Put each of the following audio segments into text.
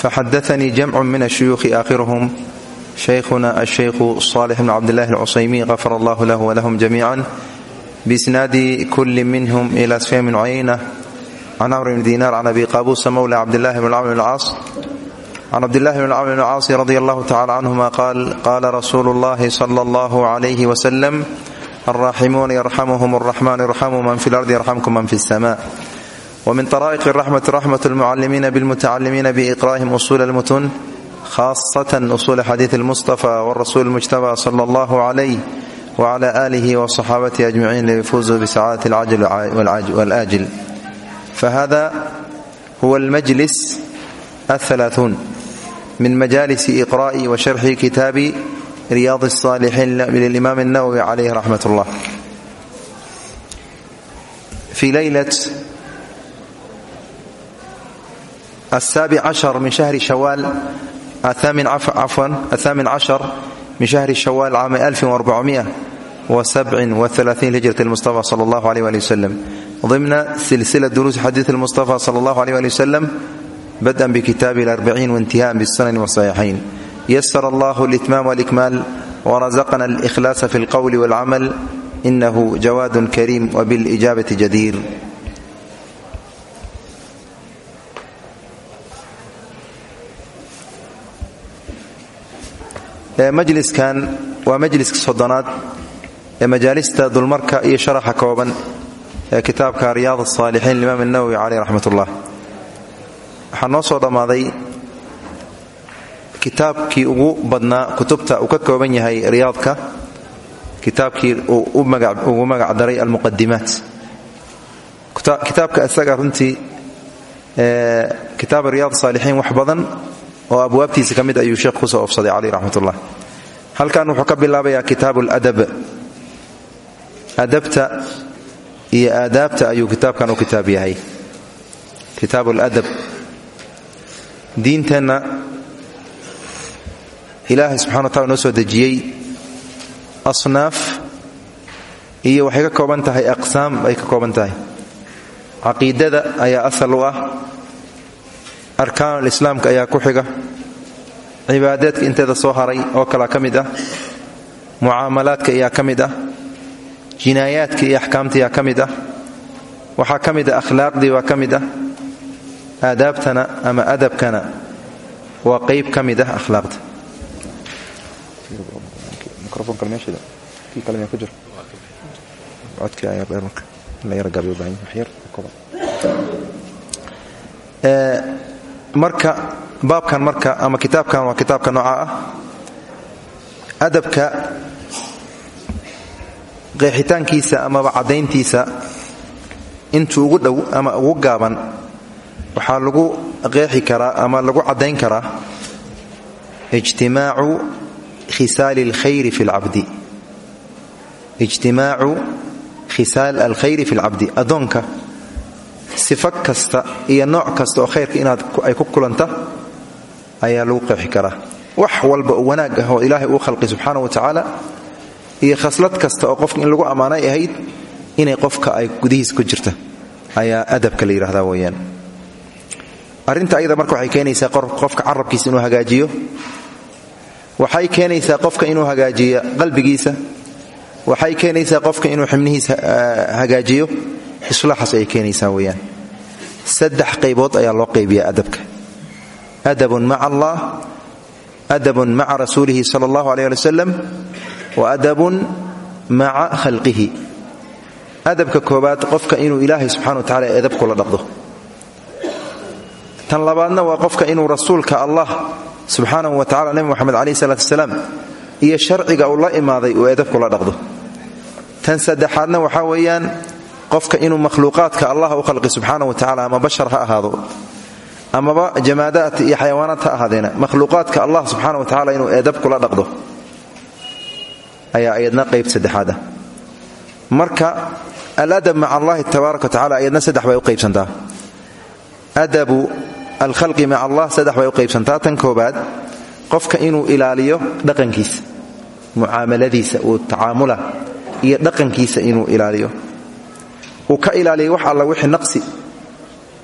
faxadaanii jamcu min ashuyuuhi aakhiruhum shaykhuna ashaykhu saalix bn cabdilahi alcusaymiin qafar allahu lahu walahum jamiican biisnaadi kulli minhum ila sufyaan bn cuyayna can amr bn diinaar can abi qaabuusa mowla cabdilahi bn camr bn caas can cabdillahi bn camr bn caasi radia allahu tacala canhuma qaal qaala rasuulu llahi sala allahu calayhi wasalam alraaximuuna yarxamuhum araxmaan irxamu man fi lardi yarxamkum man fi samaa ومن طرائق الرحمة رحمة المعلمين بالمتعلمين بإقرائهم أصول المتن خاصة أصول حديث المصطفى والرسول المجتبى صلى الله عليه وعلى آله وصحابته أجمعين ليفوزوا بسعادة العجل والآجل فهذا هو المجلس الثلاثون من مجالس إقراء وشرح كتاب رياض الصالحين للإمام النووي عليه رحمة الله في ليلة السابع عشر من شهر شوال الثامن عفوا الثامن عشر من شهر شوال عام 1437 هجرة المصطفى صلى الله عليه وآله وسلم ضمن سلسلة دروس حديث المصطفى صلى الله عليه وآله وسلم بدءا بكتاب الأربعين وانتهاء بالسنن والصحيحين يسر الله الإتمام والإكمال ورزقنا الإخلاص في القول والعمل إنه جواد كريم وبالإجابة جدير majliskan waa majliska soddonaad ee majaalista dulmarka iyo sharaxa kooban ee kitaabka riyaad asaalixiin imaam الnawowi caleyh raxmat ullah waxaa noo soo dhammaaday kitaabkii ugu badnaa kutubta uu ka kooban yahay riyaadka kitaabkii uu ugu magac daray almuqadimaat kitaabka isaga runtii kitaab riyaad saalixiin wax badan oo abwaabtiisa ka mid ayuu sheekh ku soo ofsaday caleyh raxmat ullah halkan wuxuu ka bilaabayaa kitaabu ladab adabta iyo aadaabta ayuu kitaabkan u kitaab yahay. Kitaabu ladab diinteenna ilaahay subxana wa tacala noo soo dejiyey asnaaf iyo waxay ka kooban tahay aqsaam ay ka kooban tahay. Caqiidada ayaa asal u ah arkaan islaamka ayaa ku xiga. Cibaadaadka inteeda soo haray oo kalea ka mid ah mucaamalaadka ayaa ka mid ah jinaayaadka iyo axkaamta ayaa ka mid ah waxaa ka mid ah akhlaaqdii baa ka mid ah aadaabtana ama adabkana waa qayb ka mid ah akhlaaqda marka baabkan marka ama kitaabkan waa kitaabka nooca ah. Adabka qeexitaankiisa amaba caddayntiisa intuu ugu dhow ama ugu gaaban waxaa lagu qeexi karaa ama lagu caddayn karaa ijtimaacu khisaali alkhayri fi lcabdi ijtimaacu khisaal alkhayri fi lcabdi addoonka sifo kasta iyo nooc kasta oo khayrka inaad ay ku kulanta ayaa lagu qeexi karaa. Wax walba oo wanaag ah oo ilaahay uu khalqi subxaana wa tacaala iyo khaslad kasta oo qofka in lagu ammaanay ahayd inay qofka ay gudihiis ku jirta ayaa adabka la yidhahdaa weyaan arrinta ayada marka waxay keenaysaa qofka carabkiisa inuu hagaajiyo waxay keenaysaa qofka inuu hagaajiyo qalbigiisa waxay keenaysaa qofka inuu xibnihiisa hagaajiyo islaaxaas ayay keenaysaa weyaan saddex qaybood ayaa loo qaybiya adabka. Adabun maca allah adabun maca rasuulihi sala allahu aleyh ali wasalam wa adabun maca khalqihi. Adabka koobaad qofka inuu ilaahay subxana wa tacala edab kula dhaqdo. Tan labaadna waa qofka inuu rasuulka allah subxaanahu wa tacala nebi moxamed caleyh salaatu wasalaam iyo sharciga uu la imaaday uu edab kula dhaqdo. Tan saddexaadna waxaa weeyaan qofka inuu makhluuqaadka allah u khalqi subxaana wa tacala ama bashar ha ahaado amaba jamaadaad iyo xayawaanaad ha ahaadeena makhluuqaadka allah subxaana wa tacala inuu eedab kula dhaqdo ayaa ayadna qayb saddexaad ah. Marka aladab maca allahi tabaaraka wa ayadna saddex bay u qaybsantaa adabu alkhalqi maca allah saddex bay u qaybsantaa tan koobaad qofka inuu ilaaliyo dhaqankiisa mucaamaladiisa uu tacaamula iyo dhaqankiisa inuu ilaaliyo uu ka ilaaliya wax alla wixii naqsi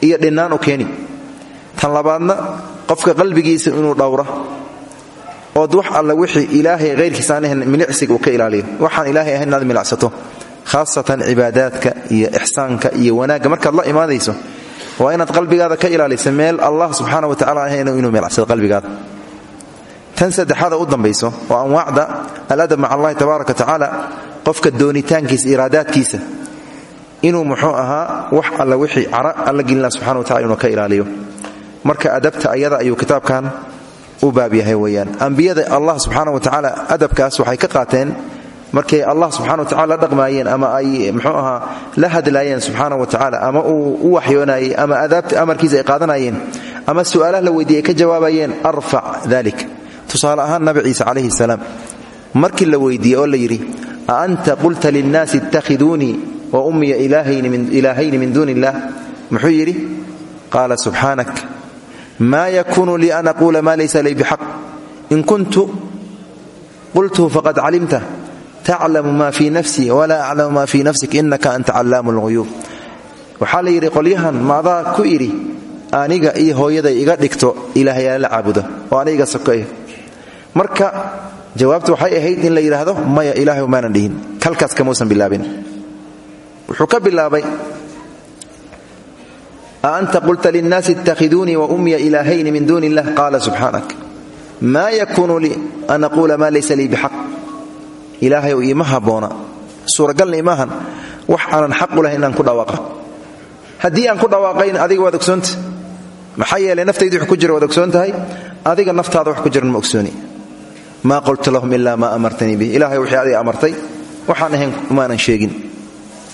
iyo dhinnaan u keeni tan labaadna qofka qalbigiisa inuu dhowra ood wax alla wixii ilaahay hayrkiisaan ahayn milicsiga uu ka ilaaliyo. Waxaan ilaahay ahayn inaad khaasatan cibaadaadka iyo ixsaanka iyo wanaagga. Markaad la imaadayso waa inaad qalbigaada ka ilaalisa meel allah subxaana wa tacala ahayn inuu milacsado qalbigaada. Tan saddexaada u dambayso oo anwaacda aladab maca allahi tabaaraka wa qofka doonitaankiisa iraadaadkiisa inuu muxuu ahaa wax alla wixii cara alla gelina subxana wa tacala inuu ka ilaaliyo. Marka adabta ayada ayuu kitaabkan u baab yahay weyaan ambiyada allah subxaana wa tacaala adabkaas waxay ka qaateen markay allah subxana wa tacala la dhaqmaayeen ama ay muxuu ahaa la hadlaayeen subxaana wa tacaala ama uu u ama adaabta amarkiisa ay qaadanayeen ama su'aalaha la weydiiyey ka jawaabayeen arfac dalik tusaale ahaan nabi ciise calayhi salaam markii la weydiiyey oo la yidhi anta qulta linnaasi ittakhiduunii wa ummiya ilaahayni min duuni illah muxuu yidhi? Qaala subxaanak ma yakunu lii an aquula ma laysa lii bixaq. In kuntu qultuhu faqad calimta. Taclamu ma fii nafsii walaa aclamu ma fii nafsik inaka anta callaamu lhuyuub waxaa la yidhi qolyahan maadaa ku idhi aniga iyo hooyaday iga dhigto ilaahyaa la caabudo oo ana iga sokoy marka jawaabtu waxay ahayd in la yidhaahdo maya ilaahay maanan dhihin. Kalkaas kamuusan bilaabin wuxuu ka bilaabay aanta qulta linnaasi ittakhiduunii wa ummiya ilaahayni min duuni illah qaala subxaanak maa yakunu lii an aquula maa laysa lii bixaq. Ilaahayow iima habboona suuragalna imaahan wax aanan xaq lahayn inaan ku dhawaaqa. Haddii aan ku dhawaaqayn adiga waad ogsoonta maxaa yeelay naftaydi wax ku jira waad ogsoon adiga naftaada wax ku jiran ma ogsooni. Maa qultu lahum ilaa maa amartanii bih ilahay wixii adiga amartay waxaan ahayn maanan sheegin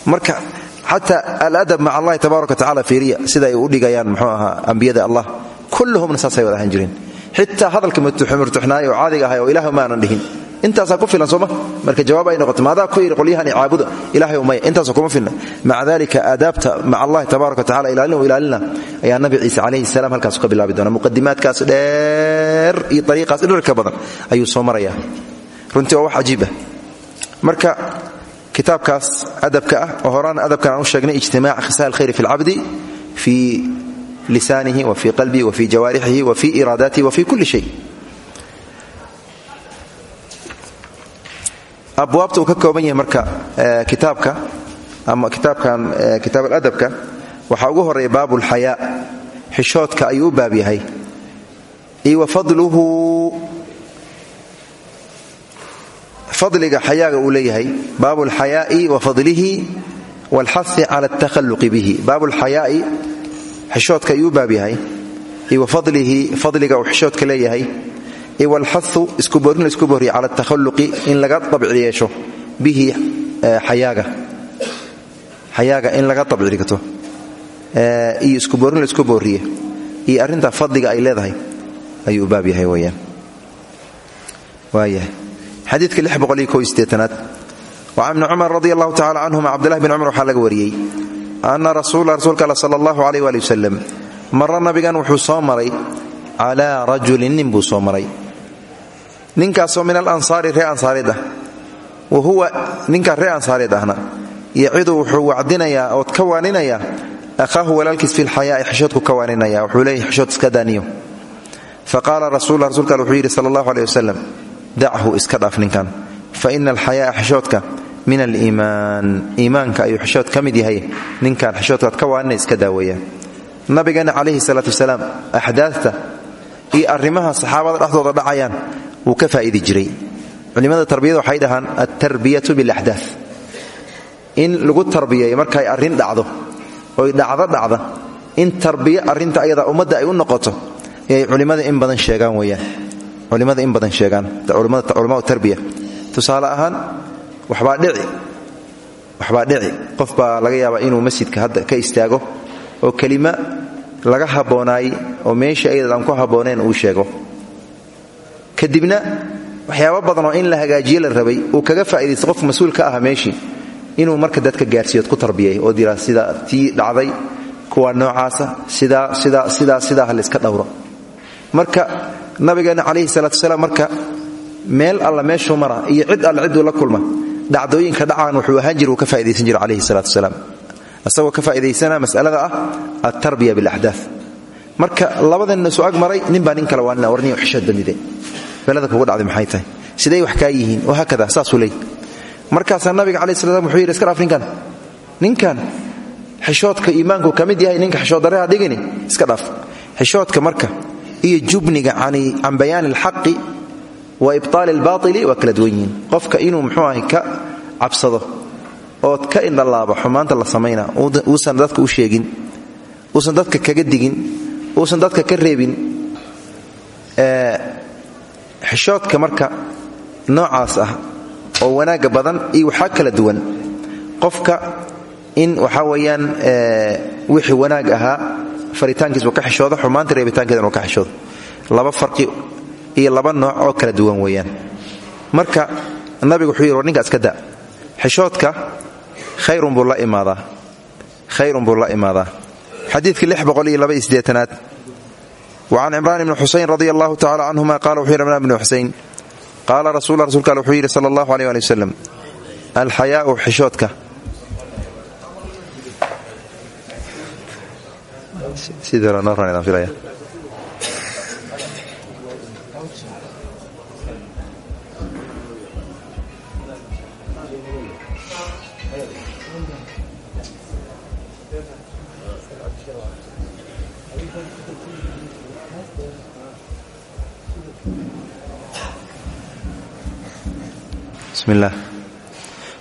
marka xataa aladab maca allahi tabaaraka watacala fiiriya. Sida ay u dhigayaan muxuu ahaa ambiyada allah. Kulluhumna saasay wada ahaan jireen xitaa hadalka murtuxnaay oo caadiga ahay oo ilaah maanan dhihin. Intaasaa ku filan sooma. Marka jawaab ay noqoto maadaa ku yidhi qolyahani caabuda ilahay maya intaasoo kuma filna. Maca dalika aadaabta maca allahi tabaaraka watacala ilaalin ilaalina ayaa nabi ciise calayhi salaam halkaasu ka bilaabi doona. Muqadimaadkaas dheer iyo ariiqaas dhirka badan ayuu soo maraya runtii waa wax cajiib ah. Marka kitaabkaas adabka ah oo horaan adabkan aan u sheegnay ijtimaac khisaal khayri fi lcabdi fii lisaanihi wa fii qalbihi wa fii jawaarixihi wa fii iraadaatihi wa fii kulli shay. Abwaabta uu ka kooban yahay marka kitaabka ama kitaabkan kitaab aladabka waxaa ugu horreeya baabu lxayaa xishoodka ayuu u baab yahay. Iyo wa fadluhu fadliga xayaaga uu leeyahay baabu alxayaa'i wa fadlihi waalxahi cala altakhalluqi bihi. Baabu lxayaa'i xishoodka ayuu baab yahay. Iyo wa fadlihi fadliga uu xishoodka leeyahay. Iyo walxahu iskuborin la isku booriya cala altakhalluqi in laga dabci yeesho bihi xayaaga. Xayaaga in laga dabci dhigto iyo iskuborin la isku booriye iyo arrintaa ay leedahay ayuu baab yahay xadiidka aad wacan ibni cumar radi allahu tacala canhuma cabdillahi bin cumar waxaa laga wariyey ana rasuula rasuulka all sala allahu aleyh waali wasalam mara nabigan wuxuu soo maray calaa rajulin nin buu soo maray. Ninkaasoo min alansaari ree ansaareed ah. Wa huwa ninkaa ree ansaareed ahna yacidu wuxuu wacdinayaa ood ka waaninayaa akhaahu walaalkiis fi lxayaa'i xishoodku ka waaninaya. Wuxuu leeyahy xishood iska daaniyo. Faqaala rasuula rsulka al wuxuu yidhi sala allahu dachu iska dhaaf ninkan. Fa ina alxayaaa xishoodka min aliimaan iimaanka ayuu xishood ka mid yahay. Ninkan xishoodkaad ka waanina iska daaweeya. Nabigeena calayhi salaatu wasalaam axdaadta iyo arrimaha saxaabada dhexdooda dhacayaan wuu ka faa'idi jiray. Culimmada tarbiyada waxay dhahaan altarbiyatu bilaxdaad in lagu tarbiyeeyo markay arrin dhacdo oy dhacdo dhacda in tarbiya arrinta ayada ummadda ay u noqoto ayay culimmada in badan sheegaan weeyaan culimada in badan sheegaan culamaau tarbiya. Tusaale ahaan waxbaa dhici qof baa laga yaabaa inuu masjidka hadda ka istaago oo kelima laga habboonaay oo meesha ayadad aan ku habbooneen uu sheego. Kadibna waxyaabo badan oo in la hagaajiye la rabay uu kaga faa'iidaysta qofka mas'uul ka aha meeshii inuu marka dadka gaarsiiyood ku tarbiyay oo diraa sida tii dhacday kuwa noocaasa sidaa sidaa sidaa sidaa ha layska dhowro marka nabigeena calayhi salaatu wasalaam marka meel alla meeshuu mara iyo cid alle cidduu la kulma dhacdooyinka dhacaan wuxuu ahaan jir ka faa'idaysan jira calayhi salaatu wasalaam. Isagoo ka faa'idaysana mas'alada ah altarbiya bilaxdaad marka labadanna isu ag maray nin kale waa warniyo xishood bandide belada kugu dhacday maxay tahay? Siday wax kaa yihiin? Oo haakada saasuu leey nabiga calayi sla slam wuxuu yidhi iska dhaaf ninkan xishoodka iimaanku ka yahay ninka xishooddarre ha dhigini iska dhaaf. Xishoodka marka iyo jubniga can bayaani alxaqi wa ibtaali albaatili waa kala duwan yihiin. Qofka inuu muxuu ahay ka cabsado ood ka indhalaabo xumaanta la samayna uusan dadka u sheegin uusan dadka kaga digin uusan dadka ka reebin xishoodka marka noocaas ah oo wanaagga badan iyo waxaa kala duwan. Qofka in waxaa weeyaan wixii wanaag ahaa faritaankiisu ka xishoodo xumaanta reebitaankeedana uu ka xishoodo. Laba farqi iyo laba nooc oo kala duwan weeyaan. Marka nabigu wuxuu yidhi war ninka iska da. Xishoodka khayrun buu la imaadaa. Khayrun buu la imaadaa. Xadiidkii iyo siddeetanaad. Wacan cimraan ibni xusayn radia allahu tacala canhuma qala wuxuu yidhi cimraan ibni xusayn qaala rasuula rsulka ale wuxuu yidhi sala allahu aleyh ali wasalam alxayaau xishoodka bismi illaah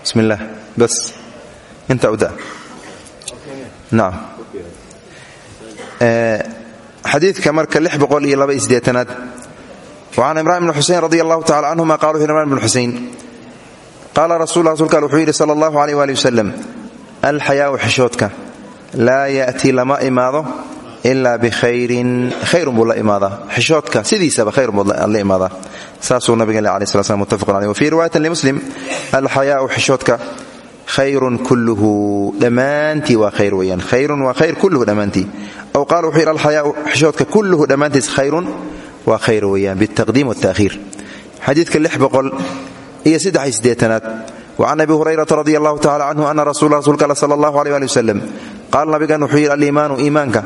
bismi illaah bas. Inta uda nacam xadiidka marka siddeetanaad wacan imraan bni xusein radi allahu tacala canhuma qala wuxu imran bn xusein qaala rasul rasulka al wuxuu yidhi sala allahu aleyh waali wasalam alxayaau lama imaado ilaa bikhayrin khayrun buu la imaadaa. Xishoodka sidiisaba khayrun buu la imaadaa. Saasuu nabiga le alai sla slam mutafaqun aleyh wafii riwaayatin limuslim alxayaau xishoodka khayrun kulluhu dhammaantii waa khayr weeyaan. Khayrun waa khayr kulluhu dhammaantii aw qaala wuxuu yidhi alxayaau xishoodka kulluhu dhammaantiis khayrun waa khayr weeyaan bitaqdiim waltaakhiir xadiidka iyo saddex iyo siddeetanaad. Wacan abi hurayrata radi allahu tacala canhu ana rasula rsulka al sala allahu aleyh ali wasalam qaala nabigan wuxuu yidhi aliimaanu iimaanka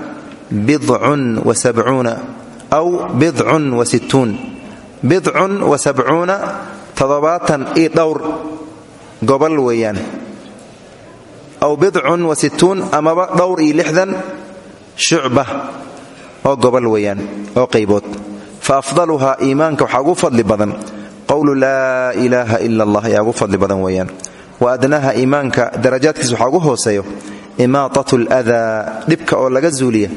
bidcun wa sabcuuna aw bidcun wa sittuun. Bidcun wa sabcuuna toddobaatan iyo dhowr gobol weeyaan aw bidcun wa sittuun amaba dhowr iyo lixdan shucba oo gobol weeyaan oo qaybood. Fa afdaluhaa iimaanka waxaa ugu fadli badan qowlu laa ilaaha ila allah ayaa ugu fadli badan weeyaan. Wa adnaaha iimaanka darajaadkiisa waxaa ugu hooseeyo imaatat aladaa dhibka oo laga zuuliya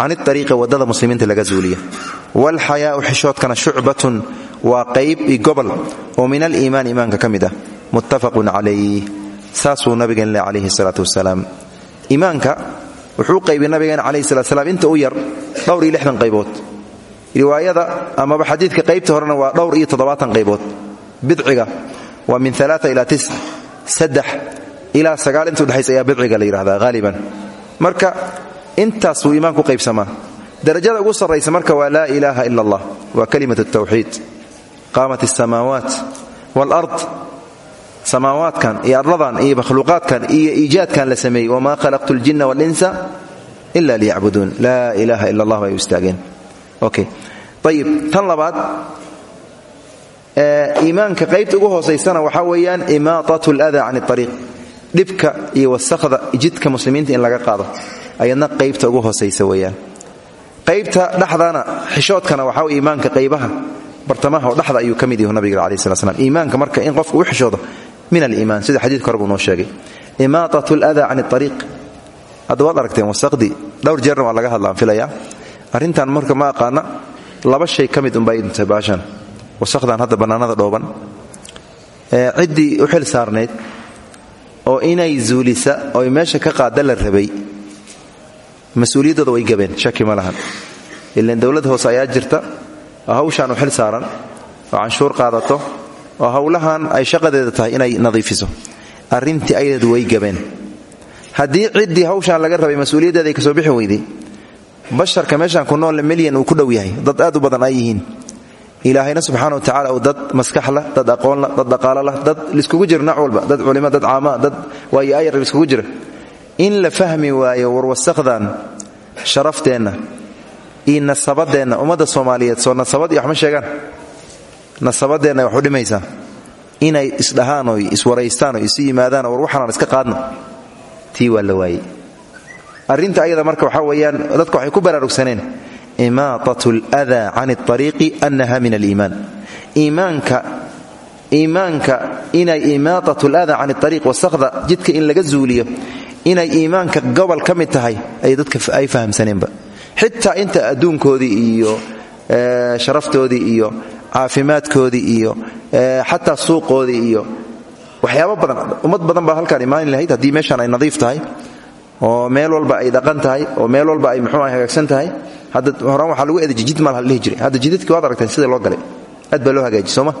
can iariiqi waddada muslimiinta laga zuuliya. Waalxayaau xishoodkana shucbatun waa qayb i gobol oo min aliimaan iimaanka ka mid ah. Muttafaqun calayh saasuu nabigeen leh calayhi salaatu wasalaam. Iimaanka wuxuu qaybay nabigeen calayhi salat slam inta u yar dhowr iyo lixdan qaybood. Riwaayada amaba xadiidka qaybta horena waa dhowr iyo toddobaatan qaybood. Bidciga waa min alaaa ilaa tis saddex ilaa sagaal. Inta udhexaysa ayaa bidciga la yidhahdaa haaliban marka intaasuu iimaanku qaybsamaa. Darajada ugu sarraysa marka waa laa ilaaha ila allah waa kalimat tawxiid. Qaamat asamaawaat waalard samaawaadkan iyo arladan iyo makhluuqaadkan iyo iijaadkan la sameeyey. Wamaa khalaqtu ljinna waalinsa ila liyacbuduun laa ilaaha ila allah ay istaageen. Ayib tan labaad iimaanka qaybta ugu hoosaysana waxaa weeyaan imaatat aladaa can ariiq dhibka iyo wasakhda jidka muslimiinta in laga qaado ayadna qaybta ugu hoosaysa weeyaan. Qaybta dhexdana xishoodkana waxaa iimaanka qaybaha bartamaha oo ayuu ka mid yahu nabiga alai sla slam iimaanka marka in qofku u xishoodo min aliimaan. Sida xadiidka hore buu noo sheegay. Imaatat aladaa can ariiq hadda waad aragteen wasaqdii dhowr jeerna waa laga hadlaan filaya arrintan marka ma aqaana laba shay ka mid unbaa idintay baashan. Wasaqdan hadda bannaanada dhooban. Ciddii u xil saarnayd oo inay zuulisa oy meesha ka qaada la rabay mas'uuliyaddooda way gabeen. Shaki ma lahan. Ilan dowlad oo oo oo howlahan ay shaqadeeda tahay inay nadiifiso. Arrintii ayadeed way gabeen. Haddii ciddii hawshaan laga rabay mas'uuliyaddeeda ay ka soo bixi weyday basharka meeshaan ku noolle milyan uu ku dhow yahay. Dad aad u badan ay yihiin. Ilaahayna subxaana wa tacala dad maskaxlah dad aqoonlah dad dhaqaalolah dad liskugu jira nac walba dad culima dad caama dad waayo ayar liskugu jira. In la fahmi waayo war wasaqdan sharafteenna iyo nasabadeenna ummadda soomaaliyeed soo nasabad iyo wax ma sheegaan nasabadeenna wax u dhimaysaa inay isdhahaan oy iswaraystaan oo isu yimaadaan war waxaanaan iska qaadno. Tii waa la waayey. Arrinta ayada marka waxaa weeyaan dadka waxay ku baraarugsaneen imaatat aladaa can alariiqi annaha min aliimaan. Iimaanka iimaanka inay imaatat aladaa can alariiq wasakda jidka in laga zuuliyo inay iimaanka gobol ka tahay ay dadka ay fahamsaneenba. Xitaa inta adduunkoodii iyo sharaftoodii iyo caafimaadkoodii iyo xataa suuqoodii iyo waxyaaba badan. Ummad badan baa halkaan imaani lahayd haddii meeshaan ay nadiif tahay oo meel walba ay dhaqan tahay oo meel walba ay muxuu hagaagsan tahay. Hadda horaan waxaa lagu eeday jidid maal dhihi jiray. Hadda jididkii waad aragteen sida loo galay. Aad loo hagaaji sooma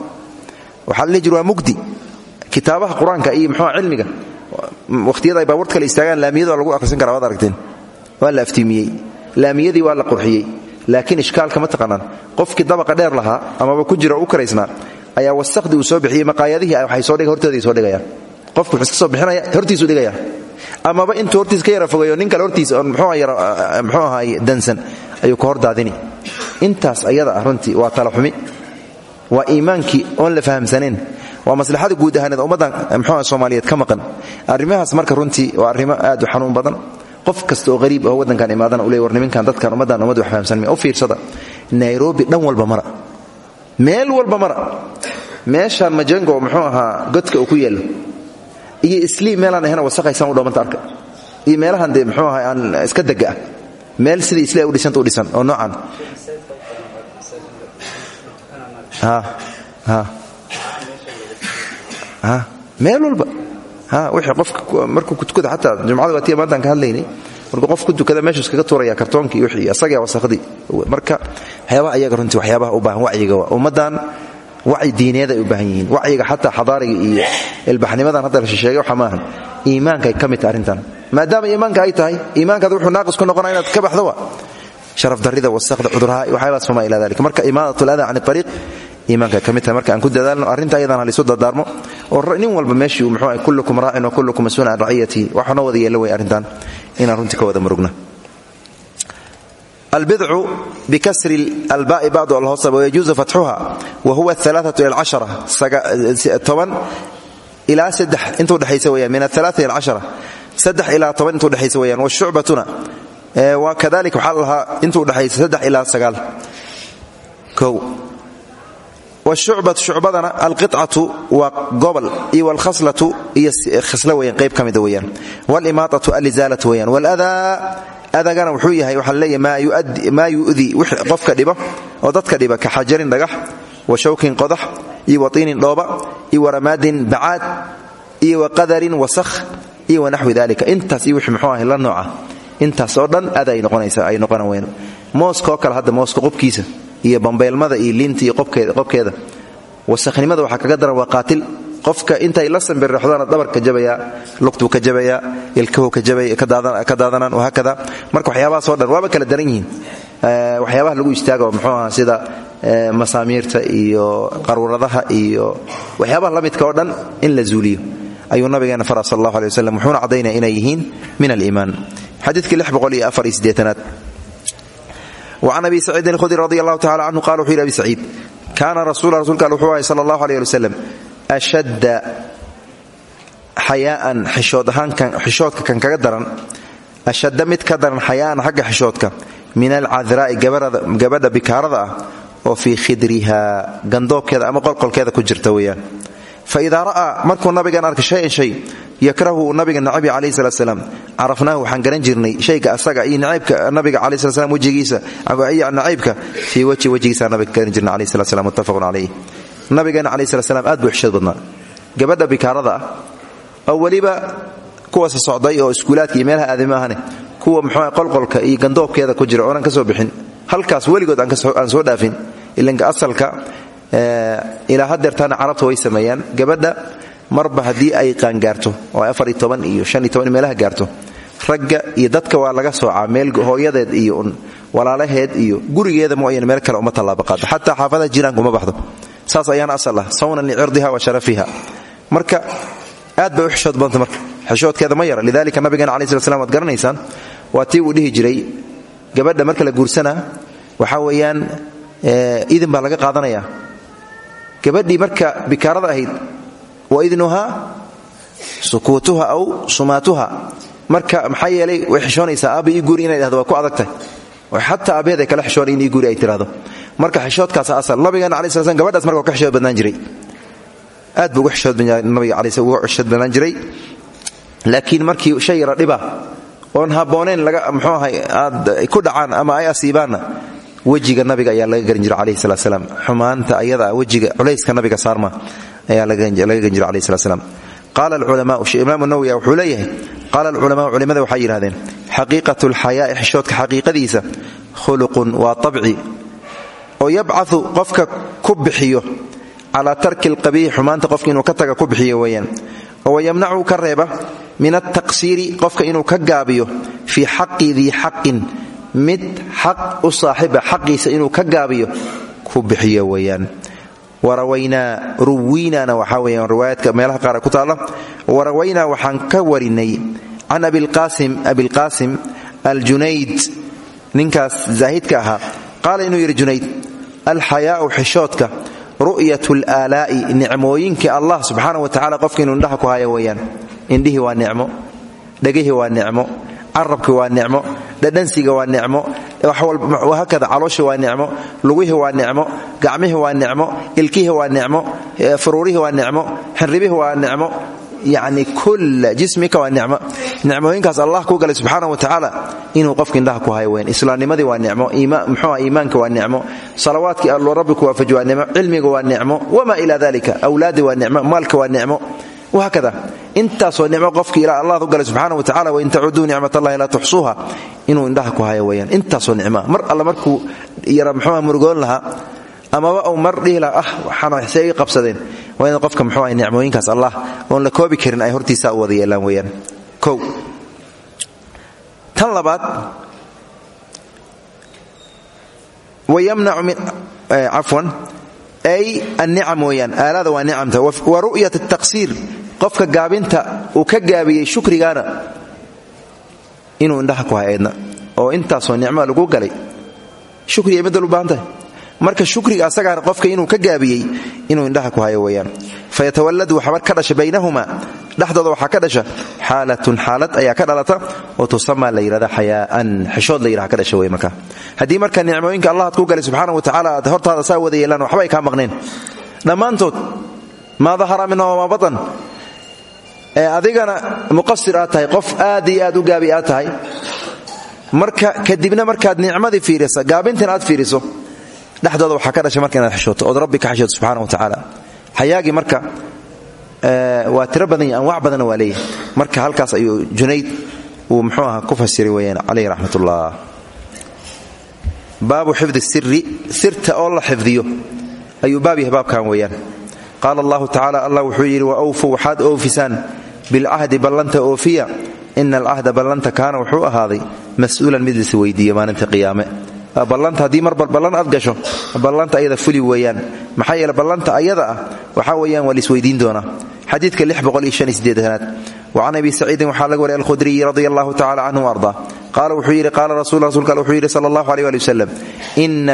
waxaa la dhihi mugdi. Kitaabaha qur'aanka iyo muxuu cilmiga. Wakhtiyada ay baabuurta kale istaagaan laamiyada lagu akhrisan karaa waad aragteen. Waa la laamiyadii waa la qurxiyey laakiin ishkaalka ma taqaanaan qofkii dabaqa dheer lahaa amaba ku jira u karaysnaa ayaa wasakhdii uu soo bixiyey maqaayadihii hortooday soo dhigayaan. Qofku wuxuu soo bixinaya hortiisuu dhigaya amaba intuu hortiis ka yara fogeeyo nin kale hortiis oon muxuu ahaay dansan ayuu ka hor daadini intaas ayada ah waa tala xumi. Waa iimaankii oon la fahamsanayn waa maslaxada guud ahaaneed ummaddan muxuu soomaaliyeed ka maqan. Arrimahaas marka runtii waa arrimo aad u xanuun badan qof kasta oo qariib oo waddankan imaadana uu leey war niminkan dadkan ummaddan ummad wax fahamsan u fiirsada. Nairobi dhan walba mara. Meel walba mara. Meeshaan majengo muxuu ahaa godka uu ku yeelo iyo isliim meelaan ahayna wasaqaysaan u dhoobanta arka iyo meelahan dee muxuu ahaa aan iska dega ah. Meel sidii isli ay u dhisanta u dhisan oo noocan. Meel walba markuu kutukada xataa jumcada waatiya maantaan ka hadlaynay markuu qof tukada meeshu iskaga tuuraya kartoonkii wixii asagaa wasakhdii marka waxyaabaha ayaga runtii waxyaabaha u baahan wacyiga waa ummaddan wacyi diineed ay u baahan yihiin wacyiga xataa xadaariga iyo ilbaxnimadan hadda la shisheegay waxa maahan iimaankay ka mid tahay arrintan. Maadaama iimaanka ay tahay iimaankaada wuxuu naaqis ku noqonaya inaad ka baxdo wa sharaf darrida wasakda cudurhaa waxyaabaas famaa ilaa dalika marka imaadat aladaa can ariiq iimaanka ka tahay. Marka aan ku dadaalno arrinta ayadan halisu dardaarmo oo nin walba meeshii uu muxuu kullukum raacin wa kullukum mas'uulun can wada yeella wey arrintan inaan ka wada murugna. Albidcu bikasri albaai bacdu alhoosab wayajuusu fatxuha wa huwa alaaatu ila alcashara toban ilaa saddex intuu dhexaysa weyaan min alaaai ila alcashara saddex ilaa toban intuu dhexaysa weyaan washucbatuna waa kadalik waxaa la lahaa intuu dhexaysa saddex ilaa wshucbatu shucbadana alqicatu waa gobol iyo wlkhaslatu iyo khaslo weyan qayb ka mida weyaan walimaatatu alizaalatu weyaan waladaa adagana wuxuu yahay waxaa la leeyahay maa yu'dii qofka dhiba oo dadka dhiba ka xajarin dhagax wa shawkin qodax iyo watiinin dhooba iyo waramaadin bacaad iyo waqadarin wasakh iyo wanaxwi dalika intaas iyo wixii muxuu ahay la nooca. Intaas oo dhan ada ay noqonaysa ay noqona iyo bambeylmada iyo liinta iyo qobkeeda wasakhnimada waxaa kaga daran waa qaatil. Qofka intay la sambirraxdana dhabarka jabayaa lugtuu ka jabayaa ilkahu ka daadanaan wahaakada marka waxyaabahaasoo dhan waaba kala daran yihiin. Lagu istaago muxuu aha sida masaamiirta iyo qaruuradaha iyo waxyaabaha la midka oo in la zuuliyo. Ayuu nabigeena fara sal allahu aley waslem wuxuuna caddaynaya inay yihiin min aliimaan. Xadiidkii aad وcan abi saciidin اhudri radi allahu tacala canhu qala wuxuu yhi abi saciid kaana rasul rasulka al wuxuu ahay sala allahu aleh ali waslem ashadda xayaa'an xishood ahaan xishoodka kan kaga daran ashadda mid ka daran xayaa'an xagga xishoodka min alcadraa'i gabadha bikaarada ah oo fii khidriha gandoobkeeda ama qolqolkeeda ku jirta weeyaan faidaa ra'aa markuu nabigan arkay shayan shay yakrahu uu nabiga nacabi calayhi salat slaam carafnaahu waxaan garan jirnay shayga asaga iyo nacaybka nabiga calayh slat slam wejigiisa nacaybka fii wajhi wejigiisa nabiga garan jirnay calayhi salat slam muttafaqun calayh nabigeena calayhi salat slam aad buu xishood badnaa gabadha bikaarada ah oo weliba kuwaasa socday oo iskuulaadka iyo meelaha aadama ahane kuwa muxuu qolqolka iyo gandoobkeeda ku jira oonan ka soo bixin halkaas weligood aan soo dhaafin ilanka asalka ilaa hadeertaana carabta way sameeyaan. Gabadha marba haddii ay qaangaarto oo iyo iyo meelaha gaarto ragga iyo dadka waa laga soocaa meel hooyadeed iyo walaalaheed iyo gurigeeda mooyan meel kale uma tallaabo qaado xataa xaafadaha jiraanka uma baxdo. Saas ayaana asal ah. Sawnan licirdiha wa sharafiha. Marka aad bay xishood badanta marka. Xishoodkeeda ma yara. Lidalika nabigeena cala slat slam waad garanaysaan waa tii uu dhihi jiray gabadha marka la guursanaa waxaa weeyaan idin baa laga qaadanaya gabadhii marka bikaarada ahayd wa idnuhaa? Sukuutuha aw sumaatuha marka maxaa yeelay way xishoonaysaa aabba ii guuri inay dhahdo waa ku adagtahay xataa aabbaheed ay kala xishoonay in ii guuri ay tiraahdo. Marka xishoodkaasa asal nabigeena alai sla slam gabadhaas marka ka xishood badnaan jiray. Aad buu uga xishood nabiga alai sl uga xishood badnaan jiray. Laakiin markii shay yara dhiba oon habboonayn laga mxuu ahay aad ku dhacaan ama ay asiibaanna wejiga nabiga ayaa laga garan jira calayhi salat slaam xumaanta ayada wejiga culayska nabiga saarma ayaa laga gan jira alayhi salat slaam qaala alculamaau imaam nawowi wuxuu leeyahay qaala alculamaau culimmada waxay yidhahdeen xaqiiqatu lxayaa'i xishoodka xaqiiqadiisa khuluqun waa tabci oo yabcau qofka ku bixiyo calaa tarki alqabiix xumaanta qofka inuu ka taga ku bixiyo weeyaan. Oo wayamnacu ka reeba min altaqsiiri qofka inuu ka gaabiyo fii xaqi dii xaqin mid xaq u saaxiba xaqiisa inuu ka gaabiyo ku bixiyo weeyaan. Warawaynaa ruwiinaana waxaa weeyaan riwaayaadka meelaha qaar ku taalla. Warawaynaa waxaan ka warinay can abilqaasim aljunayd ninkaas zaahidka ahaa. Qaala inuu yidhi junayd alxayaa'u xishoodka ru'yat alaalaa'i nicmooyinkii allah subxaana wa tacala qofka indhaha ku haya weeyaan. Indhihii waa nicmo dhegihii waa nicmo carabkii waa nicmo dhadhansiga waa nicmo hakada calooshii waa nicmo lugihii waa nicmo gacmihii waa nicmo ilkihii waa nicmo furuurihii waa nicmo xinribihii waa nicmo yani kulla jismika waa nicmo nicmooyinkaas allah ku galay subxaana wa tacaala inuu qofka indhaha ku hayo weyan islaamnimadii waa nicmo muxuuha iimaanka waa nicmo salawaadkii allo rabbi waa nicmo cilmiga waa nicmo wamaa ila dalika awlaadi waa nicmo maalka waa nicmo wahakada intaasoo nicmo qofki ilaa allah u galay subxaana wa tacala wain tacuduu nicmat allahi laa tuxsuuha inuu indhaha ku hayo weyaan intaasoo nicmaa mar alle markuu yara muxuuha murugoon lahaa amaba uu mar dhihi laha ah waxaana se ii qabsadeen. Waa in qofka muxuu ahay nicmooyinkaas allah oon la koobi karin ay hortiisa u wada yeelaan weyaan kow. Tan labaad wayamnacu min cafwan ay annicam ataqsiir qofka gaabinta uu ka gaabiyey shukrigaana inuu indhaha ku hayeedna oo intaasoo nicmoa lagu galay. Shukriga middal u baahan marka shukriga asagaana qofka inuu ka gaabiyey inuu indhaha ku hayo weeyaan. Fayatawalladu waxba ka dhasha baynahuma dhexdooda waxaa ka dhasha xaalatun xaalad ayaa ka dhalata oo tusamaa la yidhahda xayaa'an xishood la yidhaha ka dhasha wey marka. Haddii marka nicmooyinka allah ku galay subxaana wa tacala aad hortaada saa wada waxba ay kaa maqneen. Dhammaantood maa dahara minha wamaa batan ee adigana muqasir aad tahay qof aad iyo aad u gaabi aad tahay. Marka kadibna markaad nicmadii fiirisa gaabintan aad fiiriso dhexdooda waxaa ka dhashay marka xishooto ood rabbi xishooto subxana wa tacaala. Xayaagii marka waa tiro badan iyo anwac badanna marka halkaas ayuu junayd uu muxuu aha ku fasiray weyaan calayhi raxmat ullah baabu xifdi siri sirta oo la xifdiyo ayuu baab yahay baabkan weeyaan qaala allahu tacala allah wuxuu yidhi wa awfuu waxaad oofisaan bilcahdi ballanta oofiya. Ina alcahda ballanta kaana wuxuu ahaaday mas'uulan mid lisa weydiiya maalinta qiyaame. Ballan aad gasho ballanta ayada fuli weeyaan. Maxaa yeele ballanta ayada ah waxaa weeyaan waa laisweydiin doonaa. Xadiidka aad wacan abi saciidin waxaa laga wariy alkhudriyi radi allahu tacala canhu arda qaala wuxuu yidhi qaala rasul rasulka wuxuu yidhi sala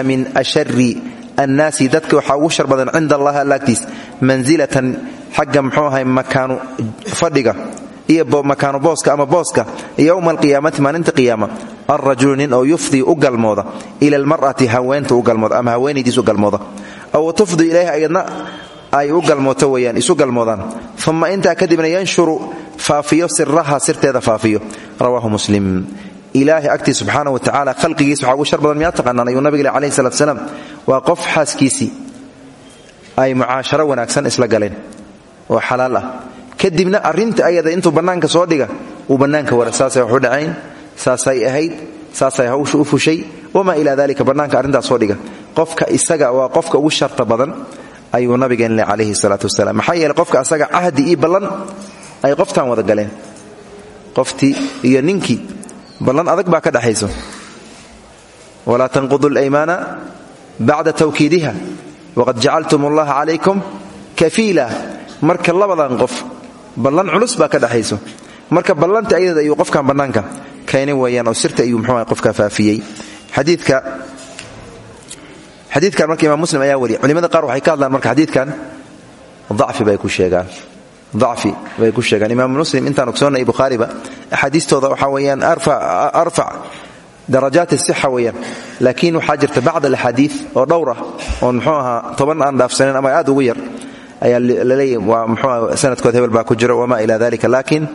min ashari annaasi dadka waxaa ugu shar badan cinda allahi allaagtiis mansilatan xagga muxuu ahay makaanu fadhiga iyo makaanu booska ama booska yowma alqiyaamati maalinta qiyaama alrajulu nin oo yufdii u galmooda ila almar'ati haweenta u galmooda ama haweenaydiis u galmooda aw tufdi ilayha ayadna ay u galmooto weyaan isu galmoodaan uma intaa kadibna yanshuru faafiyo siraha sirteeda faafiyo rawaahu muslim ilaahay agtii subxaana wa tacaala khalqigiis waxaa ugu shar badan miyaa taqaanaan? Ayuu nabig alayhi salaat salaam waa qof xaaskiisii ay mucaasharo wanaagsan isla galeen. Oo xalaal ah. Kadibna arrinta ayada intuu bannaanka soo dhiga uu bannaanka wara wax u dhacayn saasay ahayd saasay hawsha u fushay wamaa ilaa dalika bannaanka arrintaas soo dhiga. Qofka isaga waa qofka ugu sharta badan ayuu nabigeen calayhi salaatu wasalaam maxaa qofka asaga cahdi iyo ballan ay qoftaan wada galeen. Qoftii iyo ninkii ballan adag baa ka dhaxayso. Walaa tanqudu alaymaana bacda tawkiidiha. Waqad jacaltum allaha calaykum kafiila. Marka labadan qof ballan culus baa ka dhaxayso. Marka ballanta ayada ayuu qofkan bannaanka keenay weeyaan oo sirta ayuu muxuu qofka faafiyey. Xadiidka xadiidkan marka imaam muslim ayaa wariya culimada qaar waxay ka hadlaan marka xadiidkan dacfi bay ku sheegaan dacfi bay ku sheegaan. Imaam muslim intaan ogsoonnay bukhaariba axaadiistooda waxaa weeyaan arfac darajaat sixa weeyaan. Laakiin waxaa jirta bacd alaxaadiid oo dhowr ah oon muxuu ahaa toban aan dhaafsanayn ama aad ugu yar ayaa laleeyahy waa muxuu sanadkood hebel baa ku jira wamaa ila dalika laakiin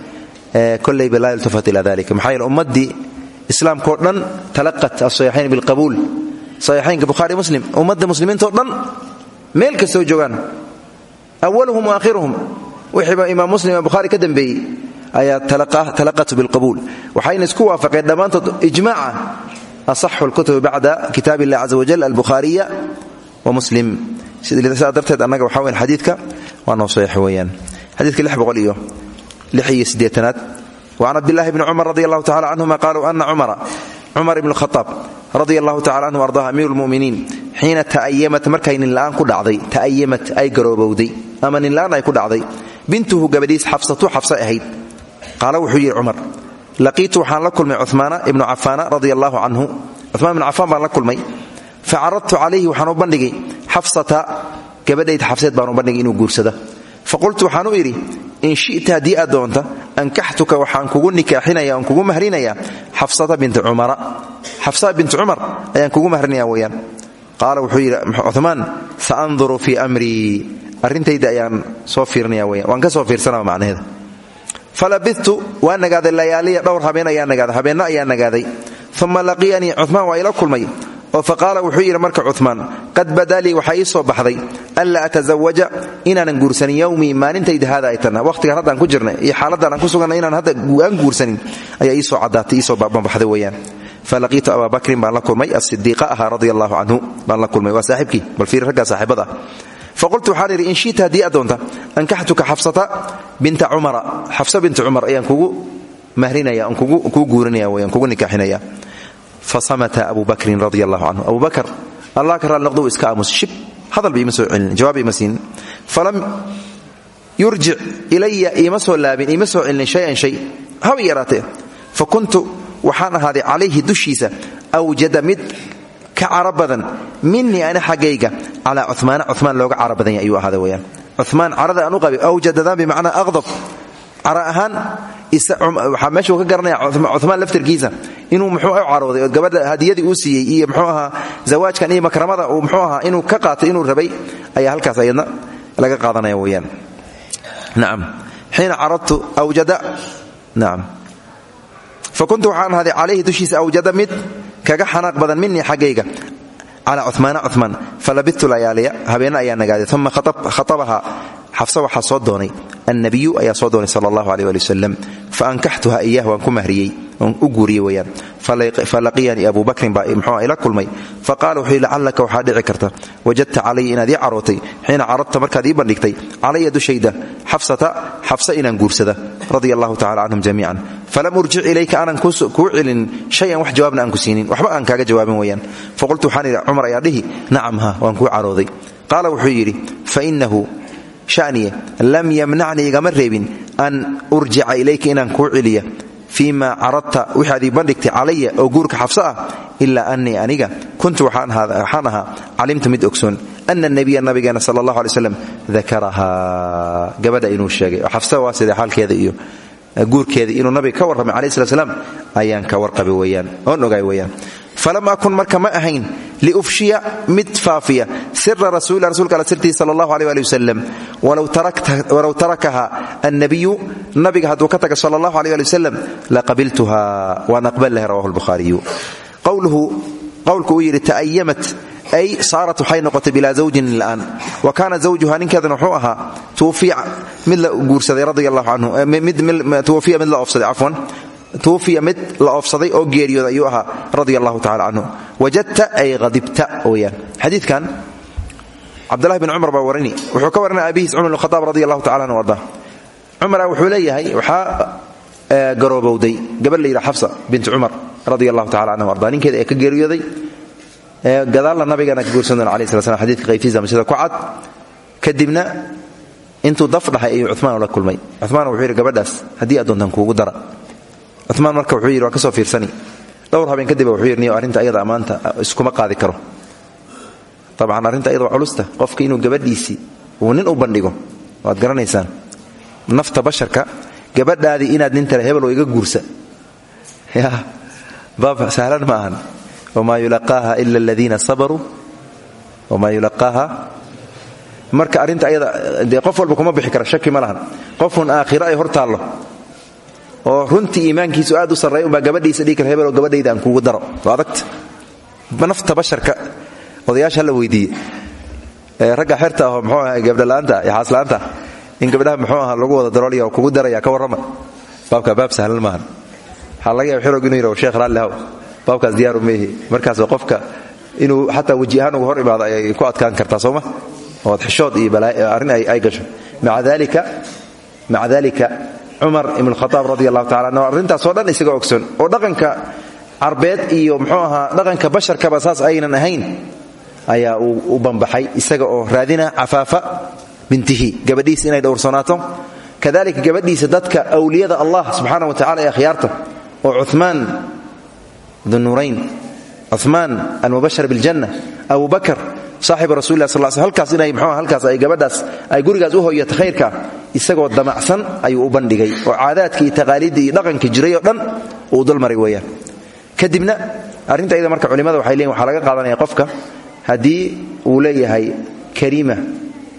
kollayba laa yultafat ila dalika maxaa yeele ummaddii islaamkao dhan talaqat asaxiixayn bilqabuul. Saxiixaynka waakhiruhum wixiiba imaam muslim ee bukhaari ka dambeeyey ayaa talaqatu bilqabuul waxayna isku waafaqeen dhammaantood ijmaaca asaxu lkutubi bacda kitaab illah caza wajal albukhaariya wa muslim sidaa darteed annaga waxaa weyan xadiidka waa noo saxiix weeyaan xadiidka lix boqol iyo lix iyo siddeetanaad وعن عبد الله بن عمر رضي الله تعالى عنهما قالوا أن عمر عمر بن الخطاب رضي الله تعالى عنه وأرضاه أمير المؤمنين حين تأيمت مركي نلان كدعضي تأيمت أي قروبودي bintuhu gabadhiis xafsatu xafsa ahayd. Qaala wuxuu yidhi cumar laqiitu waxaan la kulmay cumaana ibnu cafaana radia allaahu canhu. Cumaan ibnu cafaan baan la kulmay. Fa caradtu calayhi waxaan u bandhigay xafsata gabadhayd xafseed baan u bandhigay inuu guursada faqultu waxaan u idhi in shita haddii aad doonta ankaxtuka waxaan kugu nikaaxinaya oon kugu mahrinayaa xafsata binta cumara. Xafsa bintu cumar ayaan kugu mahrinaya arrintayda ayaan soo fiirinaya weyaan waan ka soo fiirsanaa macnaheeda. Falabidtu waa nagaaday layaaliya dhowr habeen ayaa nagaaday habeenno ayaa nagaaday. Uma laqiyanii cumaan waa ila kulmay. Oo faqaala wuxuu yidhi marka cumaan qad badalii waxaa ii baxday. Anlaa atazawaja inaanan guursanin yowmii maalintayda haada ay tanna waqhtigan haddaan ku jirnay iyo xaaladdan ku suganna inaan hadda aan guursanin ayaa iisoo caddaatay iisoo banbaxday weeyaan. Falaqiitu abaa bakrin baan la kulmay asidiiqa ahaa radia allahu canhu baan la kulmay. Waa saaxiibkii bal fiiri raggaa saaxiibada faqultu waxaan idhi in shiita haddii aad doonta ankaxtuka xafsata binta cumara xafsa binta cumar ayaan kugu mahrinaya aan kugu guurinaya weyaan kugu nikaaxinaya fasamata abu bakrin radia allahu canhu abu bakar allah ka raali noqdo iska aamus shib hadalba ima soo celin jawaab ima siinin falam yurjic ilaya iima soo laabin iima soo celinin shayan shay haba ka cara badan. Minii ani xaggayga. Calaa cumaana cumaan looga cara badan yahay ayuu ahaaday weyaan cumaan carada aan u qabay awjadadan bimacnaa aqdab. Cara ahaan waxaa meesha uu ka garanaya cumaan laftarkiisa inuu muxuu u carooday oo gabadha hadiyadii uu siiyey iyo muxuu ahaa zawaajkan iyo makramada uu muxuu ahaa inuu ka qaatay inuu rabay ayaa halkaas ayadna laga qaadanaya weyaan nacam xiina caradtu awjada. Nacam fa kuntu waxaan ahaaday calayhi awjada mid kaga xanaaq badan minii xaggayga. Calaa cumaana cumaan falabidtu layaaliya habeenna ayaa nagaaday uma khatabaha xafsa waxaa soo doonay annabiyu ayaa soo doonay sala allahu aleh ali wasalam faankaxtuha iyah waan ku mahriyey u guuriyey weyaan falaqiyanii abu bakrin baa mxuua ila kulmay. Faqala wuxuu yidhi lacallaka dhici karta. Wajadta calaya inaad ii carootay. Xiina markaad ii bandhigtay. Calaya dushayda. Xafsata xafsa inaan guursada. Radia allahu tacala canhum falam urjic ilayka aanan kuu celin shayan wax jawaabna aan ku siinin. Waxba aan kaaga jawaabin weyaan faqultu waxaan idhi cumar dhihi nacam ha waan kuu carooday qaala wuxuu yidhi fainahu shaniye lam yamnacnii igama an urjica ilayka inaan kuu celiya fii ma caradta wixaad ii bandhigtay calaya oo guurka xafso ah ilaa anii aniga kuntu waxaan ahaa calimtu mid ogsoon ana nabiya nabigeena sal allah alay slam dakarahaa gabadha inuu sheegay oo xafsa waa sida xaalkeeda iyo guurkeeda inuu nabiga ka warramay alayh slat slam ayaan ka warqabi weyaan oon ogaay weyaan falam akun marka ma ahayn liufshiya mid faafiya sira rasuuli rsulka all sirtiisa sal allahu aleh ali wasalam walow tarakaha annabiyu nabiga hadduu ka taga sal allahu aleh ali wasalam laqabiltuha waan aqbal laha rawahu lbukhaariyu qowlku uu yidhi ta'ayamat ay saarat waxay noqotay bilaa zawjin la'aan wa kaana zawjuha ninkeedana wuxuu ahaa tuwfiya mid la guursaday radia allahu canhu tuwafiya mid la oofsaday cafwan tuwfiya mid la oofsaday oo geeriyooda ayuu ahaa radia allahu tacala canhu wajadta ay hadibta weyaan xadiidkan cabdulahi bin cumar baa warani wuxuu ka waranaya abihiis cumar bn khadaab radi allahu tacala anhu arda cumara wuxuu leeyahay waxaa garoobowday gabadh la yidhaha xafsa bint cumar radi allahu tacala anhu arda ninkeeda ee ka geeriyooday gadaalna nabigana ka guursan doona alai sla slam xadidka qayfiisa masida ku cad kadibna intuu daf dhahay ayuu cumaan ula kulmay cumaan wuxuu yidhi gabadhaas cumaan marka wuxuu yidhi waan ka soo fiirsani. Dhowr habeen kadib wuxuu yidhi niyo arrinta ayada ammaanta iskuma qaadi karo. Dabcan arrinta iyadoo culusta. Qofka inuu gabadhiisii uu nin u bandhigo waad garanaysaan. Nafta basharka gabadhaadii inaad nin tale hebel iga guursa. Ya baab sahlan ma ahan. Wamaa yulaqaaha ila aladiina sabaruu wamaa marka arrinta ayada qof walba kuma bixi kara shaki ma lahan. Qofun aakhiro ay hor taallo oo runtii iimaankiisu aad u sarreeya umbaa gabadhiisa dhigi kara hebel oo gabadhayda aan kugu daro. Waa adagta basharka. Odayaasha la weydiiye. Ragga xerta ahoo mxuu aha gabdhala'aanta xaasla'aanta in gabdhaha muxuu aha lagu wada daroolaya oo kugu daraya ka warrama. Baabka baab sahlan maahan waxaa laga xirog inuu yidhah sheekh raallihaw baabkaas diyaaru meehi. Markaasoo qofka inuu xataa weji ahaan hor imaado ayay ku adkaan kartaa sooma ood xishood iyo arrin ay gasho. Maca dalika cumar ibn khaaab radi allahu tacala anhu arrintaasoo dhan isaga ogson oo dhaqanka carbeed iyo muxuu ahaa dhaqanka basharkaba saas aynan ahayn ayaa uu bambaxay isaga oo raadina cafaafa bintihi gabadhiisa inay dhowrsanaato. Kadalika gabadhiisa dadka awliyada allah subxaana wa tacala ee akhyaarta oo cumaan dunuurayn cumaan almubashar biljanna abu bakar saaxibu rasulilah sal sl halkaas inay mxuu halkaas ay gabadhaas ay gurigaas u hoyato khayrka isagoo damacsan ayuu u bandhigay oo caadaadkii iyo taqaaliiddii jiray oo dhan uu dulmaray weeyaan. Kadibna arrinta iyada marka culimmada waxay leeyiin waxaa laga qaadanaya qofka haddii uu leeyahay kariima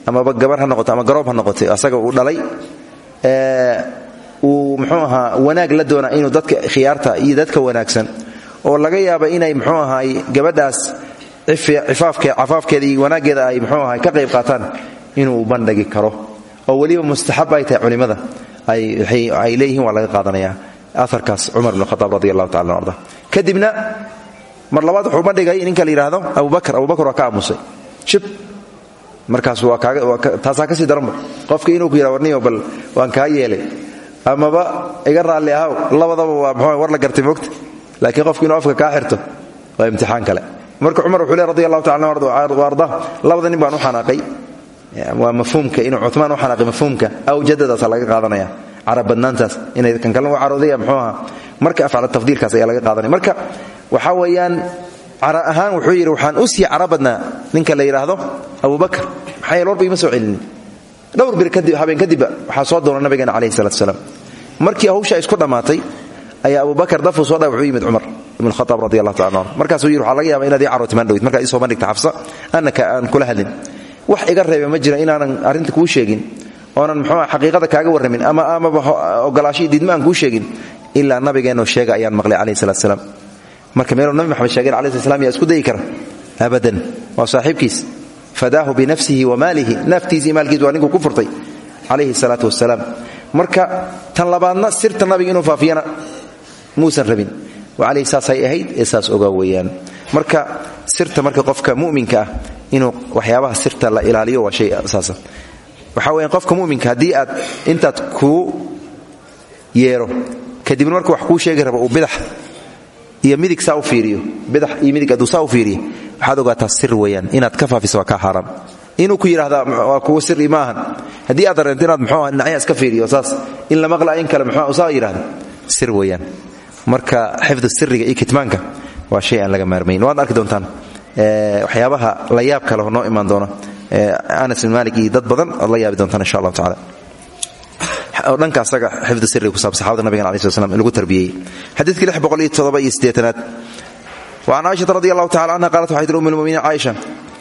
amaba gabar ha noqoto ama garoob ha noqotay asaga uu dhalay uu muxuu ahaa wanaag la doona inuu dadka khiyaarta iyo dadka wanaagsan oo laga yaaba inay muxuu ahaay gabadhaas cafaafkeeda iyo wanaaggeeda ay mxuu ahay ka qayb qaataan inuu bandhigi karo. Oo weliba mustaxab ay tahay culimmada ay leeyihiin waa laga qaadanaya. Aarkaas cumar bn khaaab radi allahu tacala kadibna mar labaad wuxuu bandhigay ninka la yidhaahdo abubakar abubakar waa ka aamusay. Shib. Markaas taasaa ka sii daranba qofka inuu ku yidha warniyo bal waan kaa yeelay. Amaba iga raalli ahaw labadaba waa mxu war la gartay moogta laakiin qofku afka kaa xirto waa imtixaan kale marka cumar wuxuu le radi allahu tacala arda labada nin baan u xanaaqay. Waa mafhuumka. Inuu cumaan u xanaaqay mafhuumka. Awjadadaasa laga qaadanaya. Carab badnaantaas. Inay kan kalena u caroodaya mxuu ahaa? Marka afcal tafdiilkaas ayaa laga qaadanaya. Marka waxaa weeyaan cara ahaan wuxuu yidhi waxaan u sii cara ninka la yidhaahdo abubakar maxaa yeele warba ima soo celinin. Dhowr bir habeen kadibba waxaa soo doona nabigeena calayhi salaam. Markii hawsha isku dhammaatay ayaa abubakar dafuu soo dha wuxuu yimid cumar ibn khaaab radi tacala anhu. Markaasuu yidhi waxaa laga yaaba inaad ii carootimaan markaa ii soo bandhigta xafsa annaka aan kula hadlin. Wax iga reeba ma jira inaanan arrinta kuu sheegin. Oonan muxuuha xaqiiqada kaaga warramin ama amaba ogolaashii diidma aan sheegin. Ilaa nabigeennoo sheega ayaan maqlay calayhi salat salaam. Marka meeluu nabi maxamed sheegeen alayhi slat slam isku dayi kara. Abadan waa saaxiibkiis. Fadaahu binafsihi wa maalihi. Naftiisi iyo maalkiis ku furtay calayhi salaatu wasalaam marka tan labaadna sirta nabiga inuu faafiyana muusan rabin wacaleyhi saasay ahayd ee saas weeyaan. Marka sirta marka qofka mu'minka ah inuu waxyaabaha sirta la ilaaliyo waa shay saasa waxaa weyan qofka mu'minka haddii aad intaad kuu yeero kadibna marka wax kuu sheegi rabo uu bidax iyo midig saa fiiriyo bidax iyo midig hadduu saa fiiriyo waxaad ogaataa sir weeyaan. Inaad ka faafisa waa kaa inuu ku yidhahdaa waa kuwa siri ma ahan haddii aad dareento inaad muxuu dhinacyaa iska fiiriyo saas. In la maqla in kale muxuu saa yidhahda sir weeyaan marka xifdu siriga iyo kitmaanka waa shay aan laga maarmayn. Waad arki doontaan eh, waxyaabaha la yaab kale noo imaan doona eh, anas bin malik dad badan la yaabi doontaan insha allahu tacala dhankaasaga xifdu siriga kusaab saxabada nabigan alai sl slam lagu tarbiyeyey xadiidkii lix iyo toddoba iyo siddeetanaad. Wacan caaishata radi allahu tacala anha qaalat waxay tiri umm lmuminiin caaisha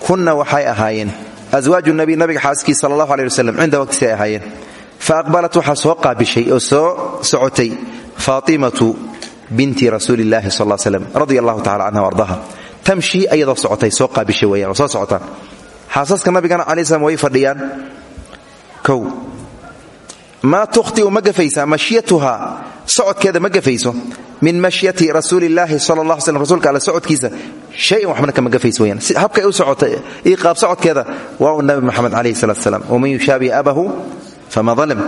kunna waxay ahaayeen. Aswaaju nabi nabiga xaaskiisa sala allahu aleh wasalam cinda waqtiisi ay fa aqbalat waxaa soo qaabishay oo soo socotay faatimatu binti rasuuli اllahi sal slm radi allahu tacala canha ardaha. Tamshii ayadoo socotay soo qaabishay weyaan oo soo socotaan xaasaska nabigana cala slam way fadhiyaan. Kow ma gafaysaa? Mashyatuha socodkeeda ma gafayso? Min mashyati rasuuli illaahi sala allah slm rsulka alle socodkiisa shayan waxbana kama gafayso weyaan habkay u socota io qaab socodkeeda waa uu nabi moxamed calayhi salat slam waman yushaabihi abahu fama dalim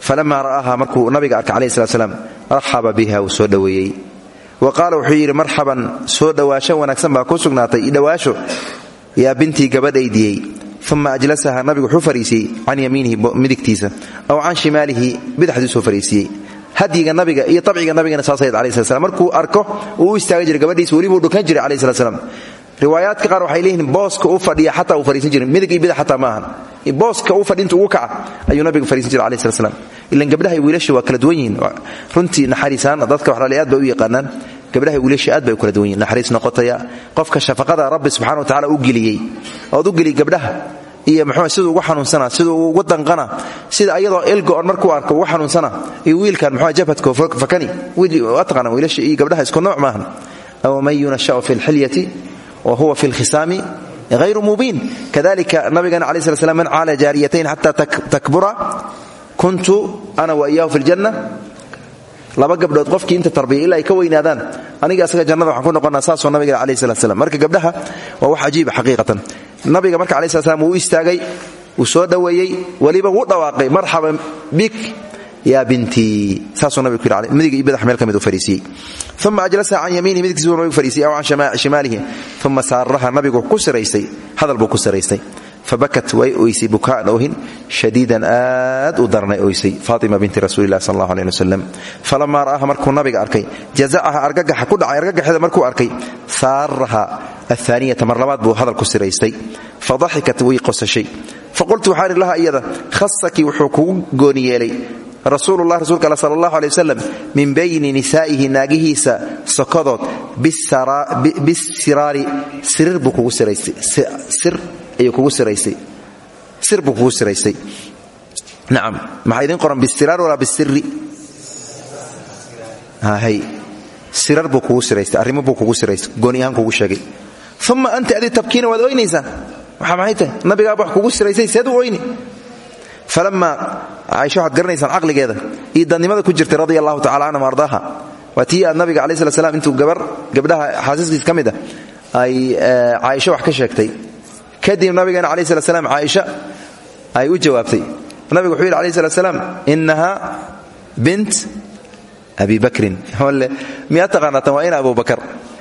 falama ra'aaha markuu nabiga arkay calayhi salat slam raxaba biha uu soo dhoweeyey. Wa qaala wuxuu yidhi marxaban soo dhowaasho wanaagsan baa ku sugnaatay idhowaasho yaa bintii gabadhaydiyey uma ajlasaha nabigu wuxuu fariisiyey can yamiinihi midigtiisa aw can shimaalihi bidaxdiisuu fariisiyey. Hadyiga nabiga iyo abciga nabigana slam markuu arko uu u istaagan jiray gabadhiisa welibuu dhukan jiray slam riwaayaadka qaar waxay leeyihiin booska u fadhiya xataa uu fariisan jirin midig iyo xataa ma ahan booska u fadhi intu kaca ayuu nabiga fariisan jiray alayhi salaam. Ilan gabdhaha iyo wiilasha waa kala duwan yihiin. Runtii naxariisaan dadka waxraali aad bay u yaqaanaan. Gabdhaha wiilasha aad bay kala duwan yihiin naxariis noqotaya. Qofka shafaqada rabbi subxana wa tacala u geliyey ood u geliyey gabdhaha iyo mxuu siduu ugu xanuunsana siduu ugu danqana sida ayadoo ilgo-on markuu arko ugu xanuunsana iyo wiilkan mxuu jabhadko fakani taqana wiilasha gabdhaha isku nooc maahan. Aw man yunashau fi lxilyati wa huwa fi lkhisaami hayru mubiin. Kadalika nabigana alai slat slam man caala jaariyatayn xata takbura kuntu ana wa iyahu fi gabdhood qofkii inta tarbiya ilaa ay ka weynaadaan aniga asaga jannada waxaan ku noqonaa saasoo nabiga alayh salat slam marka gabdhaha waa wax cajiiba xaqiiqatan. Nabiga marka alai slat slam istaagay wuu soo dhoweeyey weliba wuu dhawaaqay marxaban bik yaa bintii saasuu nabigu ku yidhi midiga iyo badax meel ka mid u fariisiyey. Uma ajlasaha can yamiinihi midkiisuu nabigu fariisiyey aw can shimaalihi. Uma saaraha nabigu ku siraystay hadal buu ku siraystay. Fabakat way oysay bukaan oohin shadiidan aad u darnay oysay faatima binti rasuulilah sal allah aleh wasalam falamaa ra'aha markuu nabiga arkay jazacaha argagaxa ku dhacay argagaxeeda markuu arkay saaraha aaniyata mar labaad buu hadal ku siraystay. Fadaxikat way qosashay rasuululah rasuulka all sal allahu aley wasalam min bayni nisaa'ihi naagihiisa sokodood bisiraari sirir buu kugu siraystay sir ayuu kugu siraystay sir buu kugu siraystay nacam maxaa idiin qoran bisiraar walaa bisiri hay sirar buu kugu siraystay arrimo buu kugu siraystay. Gooni ahaan kugu sheegay. Uma anta adi tabkiina waad oynaysaan waxaa maxay tahay? Nabigaaba wax kugu siraysay seed u oyni falamaa caaisha waxaad garanaysaan caqligeeda iyo ku jirtay radia allahu tacala canhum ardaaha nabiga alai slat slam intuu gabdhaha xaasiskiis ka ay caaisho wax ka sheegtay kadib nabigeena alai slat slam caaisha ay u jawaabtay nabigu wuxuu yidhi alai inaha bint abi bakrin le miyaa taqaanatan waa ina abubakar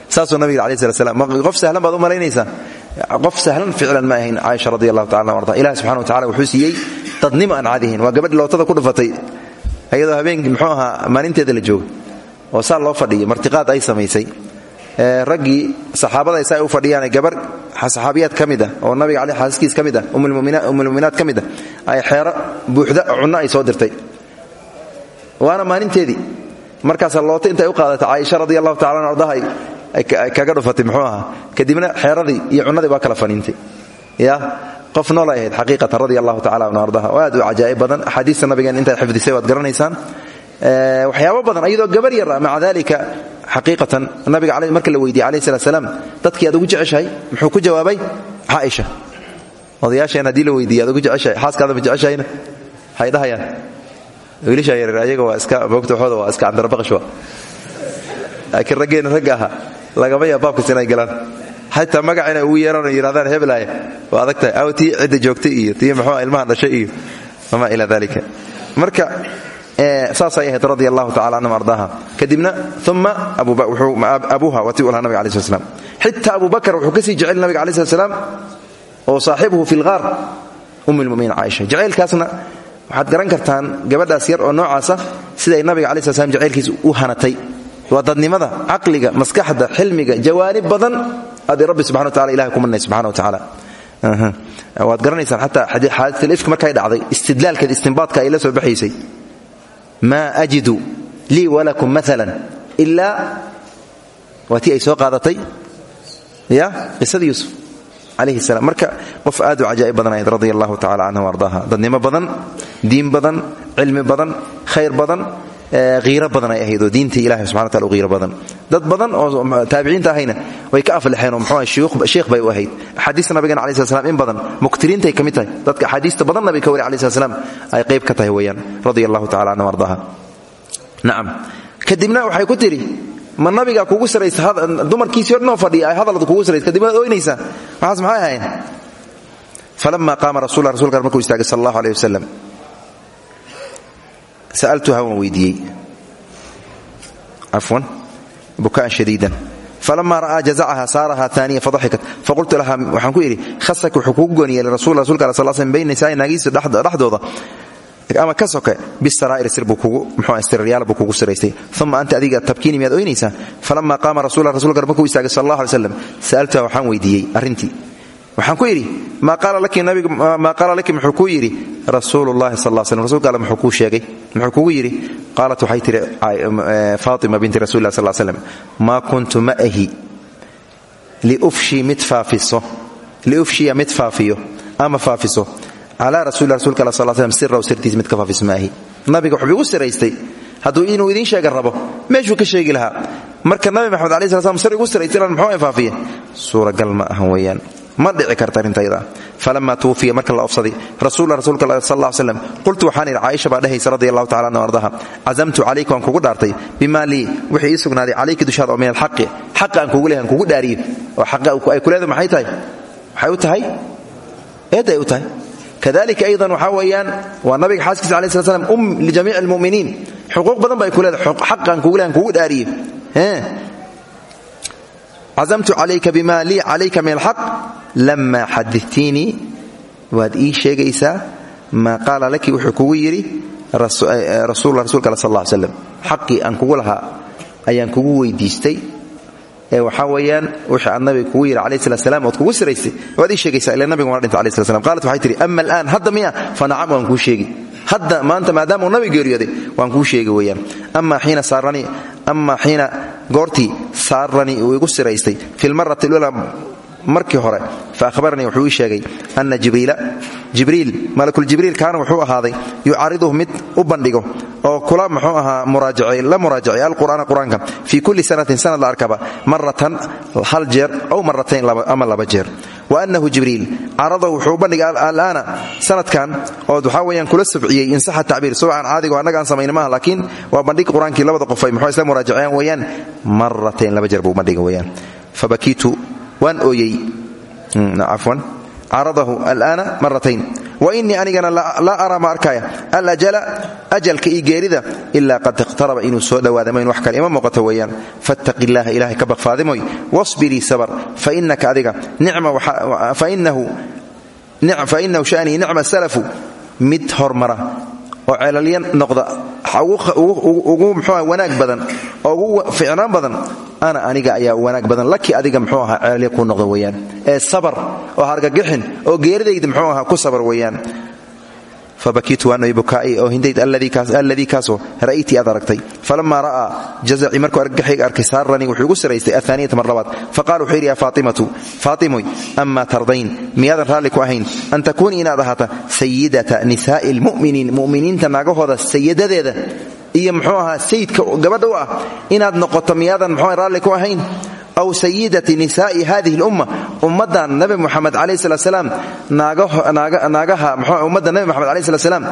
saasuu nabiga alai slat slam qof sahlan baad u malaynaysaa qof sahlan ficlan ma ahayn caaisha radi allahu tacala arda ilahi wuxuu siiyey dadnimo aan caadihayn waa gabadhi lootada ku dhufatay ayadoo habeenkii muxuu ahaa maalinteeda la joogo oo saa loo fadhiyo martiqaad ay samaysay. Raggii saxaabada saa u fadhiyaane gabar saxaabiyaad ka ah oo nabiga ale xaaskiis ka mid ah ummulmuminaad ka mid ah ay xeero buuxda cunno ay soo dirtay. Waana maalinteedii markaasa loota intay u qaadata caaisha radi allahu tacala an ay kaga dhufatay muxuu ahaa. Kadibna xeeradii iyo cunnadii waa kala faniintay. Ya qof nool ay ahayd xaqiiqatan radi allahu tacala ardaha. Oo u cajaa'ib badan. Axaadiista nabigeen intaad xifdisay waad garanaysaan. Waxyaabo badan ayadoo gabar yar ah maca dalika xaqiiqatan nabiga marka la weydiiyey alayh salaam dadkii aad ugu jeceshahay? Muxuu ku jawaabay caaisha. Odayaasheen haddii la weydiiye aad ugu jeceshahay? Xaaskaada ma jeceshahayna? Hay dhahayaan. Wiilasha yaryar ayaga waa iska boogta waxooda waa iska candarabaqashwa laakiin raggeenna ragga aha lagama yaa galaan xataa magaca inay ugu yeeraan oo yidhahdaan hebelaya waa adag tahay aw tii joogtay iyo tii muxuu ilmaha dhashay iyo wamaa ilaa dalika marka saasay ahayd radi allahu tacala anhum ardaaha kadibna uma abuuha waati u lahaa nabiga alai slat slam abu bakar wuxuu ka sii jecel nabiga alai slat slaam oo saaxibuhu fi lgaar um lmuminiin caaisha jacaylkaasna waxaad garan kartaan gabadhaas yar oo noocaasa siday nabiga alai slat slam u hanatay. Waa dadnimada caqliga maskaxda xilmiga jawaanib badan aad rabbi subxana wa tacala ilahay ku manay subxana wa tacaala waad garanaysaan xataa xaadiatifk markay dhacday istidlaalkeed istinbaadka ay la soo baxaysay maa ajidu lii walakum maalan ilaa waa tii ay soo qaadatay ya qisadii yuusuf calayhi salam marka qof aad u cajaa'ib badan ahayd radia allahu tacala canhu ardaaha dadnimo badan diin badan cilmi badan khayr badan hiiro badan ay ahayd oo diintii ilahi subxana wa taala u hiiro badan. Dad badan oo taabiciinta ahayna way ka aflixeen oo muxuu sheikh bay u ahayd. Axaadiista nabigana alai in badan muktiriintay ka mid tahay. Dadka axaadiista badan nabiga ka wari alai ay qayb ka tahay weeyaan. Radia allahu tacala canhu ardaaha kadibna waxay ku tidhi ma nabiga kugu siraysa dumarkiisii o dhanoo fadhiya ay hadalad kugu siraysa kadibna ad oynaysaa. Maxay ahayn falama qaama rasulla rasulka markuu istaagay sal allahu aleh sa'altuha waan weydiiyey cafwan bukaan shadiidan falama ra'aa jazacaha saaraha aaniya fadaxikat faqultu laha waxaan ku idhi khasak wuxuu kugu gooniyeelay rasul rasulka al sal slam bayn nisaai naagiisa dhexdooda ama ka soke bisaraa'ir sir buu kugu muxuu siraryaal buu kugu siraystay uma anta adiga tabkiini miyaad oynaysaa falamma qaama rasuula rasulka markuu istaagay sal allah alay slam sa'altuha waxaan weydiiyey arrintii waxaan ku yidhi maa qaala laki muxuu kuu yidhi rasuulullahi sal slm rasulka alle muxuu kuu sheegay muxuu kugu yidhi qaalat waxay tihi faatima binti rasuli lah sal slm maa kuntu ma ahi liufshiya mid faafiyo ama faafiso calaa rasuuli rasulka alla sal slm siraw sirtiis mid maahi nabiga wuxuu igu siraystay hadduu inuu idiin sheega rabo meeshuu ka sheegi marka nabi maxamed alai sla slam sir igu siraystay ilan muxuu ahan weeyaan ma dhici karta arrintayda falama tuwufiya marka la ofsaday rasuula rasuulka sal slam qultu waxaan idhi caaisha baa dhehaysa radi allahu tacala ardaha cazamtu calayka waan kugu dhaartay. Bimaa lii wixii ii sugnaaday dushaada oo min alxaqi. Xaqa aan kugu leehan kugu dhaariyo. Oo xaqa ay ku leedahay maxay tahay? Waxay u tahay? Eedday u tahay? Kadalika aydan waxaa weeyaan waa nabiga xaaskiisa alai sla slam um lijamiici almuminiin xuquuq badan ba ay ku leedahay xaqaan kugu leehan kugu dhaariyo cazamtu calayka bima lii calayka min alxaq lama xaditiinii waad ii sheegaysaa maa qaala laki wuxuu kugu yidhi rasuulula rasulka al sal lla slam xaqii aan kugu lahaa ayaan kugu weydiistay ee waxaa weeyaan wixii aad nabiga kugu yidhi alayh salat slam ood kugu siraystay waad ii sheegaysaa ila nabiga waa dhinta alay slat slam qalat waxay tihi ama alaan hadda miya fa nacam waan kuu sheegi hadda maanta maadaama uu nabi geeriyooday waan kuu sheegi weeyaan ama xiina saaranii ama xiina goortii saaranii uu igu siraystay fi lmarati lula markii hore fa ahbaranii wuxuu ii sheegay ana jibriil malakuljibriil kaana wuxuu ahaaday yucariduhu mid u bandhigo oo kula muxuu ahaa la muraajacay alqur'aana qur'aanka fii kulli sanatin sanad la arkaba maratan hal jeer aw maratayn ama laba jeer wa annahu jibriil caradahu wuxuu bandhigay alaana sanadkan ood waxaa weyaan kula subciyey insaxa tacbiir subcan caadigo annaga aan samayna maaha laakiin waa bandhig qur'aankii labada qof ay muxuu isla muraajacayaan weeyaan maratayn laba jeer buu bandhiga weeyaan fabakiitu waan ooyey cafwan caradahu alaana maratayn wa innii anigana laa araa ma arkaya alajala ajalka iyo geerida ilaa qad iqtaraba inuu soo dhowaadamayn wax kale ima muuqato weeyaan. Fattaqi illaaha ilaahay ka baqfaadimoy wasbirii sabr fainaka adiga fainahu shanii nicma salafu mid hormara oo ceelalya noqda. Ugu mxuuah wanaag badan oo ugu ficnaan badan ana aniga ayaa wanaag badan. Laki adiga mxuu ahaa ceelalya kuu noqda weeyaan. Ee sabar oo hargagixin oo geeridayda mxuu ahaa ku sabar weeyaan fabakiitu waanoy bukaa'i oo hindayd alladii kaasoo ra'aytii aad aragtay falamaa ra'aa jazacii markuu argagaxayga arkay saaranii wuxuu igu siraystay aaniyata mar labaad faqala wuxuu yidhi yaa faatimatu faatimoy amaa tardayn miyaadan raalli ku ahayn an takuunii inaad ahaata sayidata nisaa'i lmu'miniin mu'miniinta naagahooda sayadadeeda iyo muxuu ahaa sayidka gabadha u ah inaad noqoto miyaadan muxuu raalli ku ahayn aw sayidati nisaa'i hadihi lumma ummaddan nabi muxamed salat slaam naagaha ummadda nabi moxamed salat slaam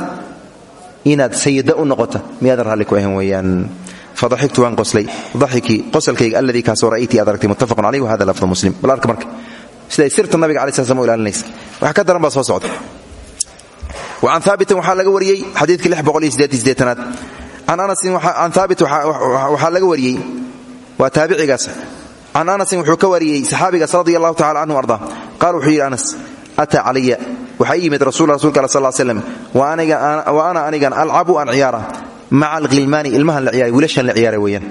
inaad sayida u noqoto miyaadan raalli ku ahayn weeyaan fadaxiktu waan qoslay daxikii qosalkayga alladii kaasoo ra'aytii aad aragtay muttafaqun calayh wahada lafdu muslim bal arka marka siday sirta nabiga alay slat slam u ilaalinaysa wax ka daran baa soo socda wacan haabitin waxaa laga wariyey xadiidkii aad can anasin can haabit waxaa laga wariyey waa taabicigaas can anasin wuxuu ka wariyey saxaabigaas radi allahu tacala canhu arda. Qaal wuxuu yidhi anas ataa calaya? Waxaa ii yimid rasul rasulka al sal slam wa ana anigan alcabu aan ciyaara. Maca alkhilmaani ilmahan la ciyaaray wiilashan la ciyaaray weeyaan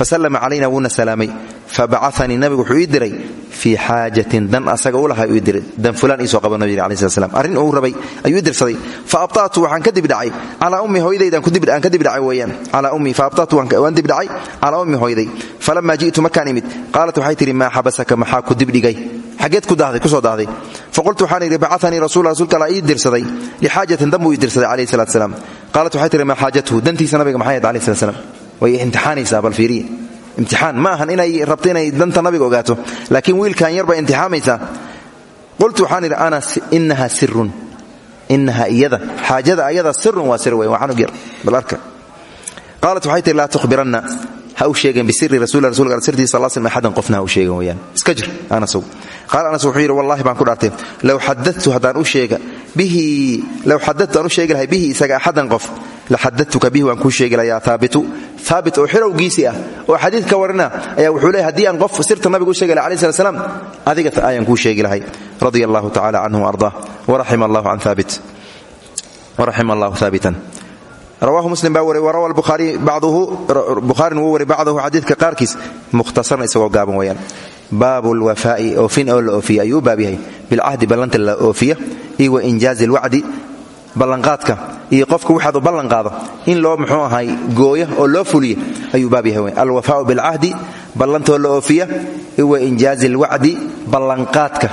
fasalama calayna wuuna salaamay fabacaanii nabigu wuxuu ii diray fii xaajatin dan asaga u laha ii diray dan fulaan iisoo qaba nabi alai slat slam arrin uu rabay ayuu ii dirsaday fa abta'tu waxaan ka dibdhacay calaa ummi hooyadaydaan ka dibdhacay weeyaan calaa ummi fa abta'tu waan dibdhacay calaa ummi hooyaday falamaa ji'tu markaan imid qaalat waxay tihi maa xabasaka maxaa ku dibdhigay xageed ku dahday ku soo dahday faqultu waxaan idhi bacanii rasul rasuulka alla ii dirsaday lixaajatin dan buu ii dirsaday calayhi salatu salaam qaalat waxay tihi maa xaajatuhu dantiisa nabiga way imtixaanaysaa bal fiiriya imtixaan ma ahan inay rabto danta nabiga ogaato laakiin wiilkan yar bay imtixaamaysaa. Qultu waxaan idhi ana inaha sirun inaha iyada xaajada ayada sirun waa sir weyn waa canug bal arka. Qaalat waxay tihi laa tukhbiranna ha u sheegen bisiri rasul rasulka sirtiisa sal slam axadan qofna ha u sheegen weyaan iska jir anasow qaal anas wuxuu yidhi wallahi baan ku dhaartay. Low xadatu haddaan u sheega bihi low xadatu aan sheegi lahay bihi isaga axadan qof la xadatuka bihi waan kuu sheegi lahaa haabitu haabit oo xirowgiisii ah oo xadiid ka warina ayaa wuxuu leeyahy haddii aan qof sirta nabiga u sheegi lahay alayh slat slam adiga ayaan kuu sheegi lahay. Radia allahu tacala canhu ardaa waraxima allahu can haabit waraxima allahu haabitan rawahu muslim baa wariy warawa bukhaari bacduhu bukhaarin wuu wariy bacdahu xadiidka qaarkiis mukhtasaran isagoo gaaban weeyaan baabu lwafaa'i oofin oo la oofiya ayuu u baab yahay. Bilcahdi ballanta la oofiya iyo wa injaazi alwacdi ballanqaadka iyo qofka waxaad u ballanqaado in loo muxuu ahay gooya oo loo fuliya ayuu baab yahay. Alwafaau bilcahdi ballantoo la oofiya iyo wa injaazi alwacdi ballanqaadka.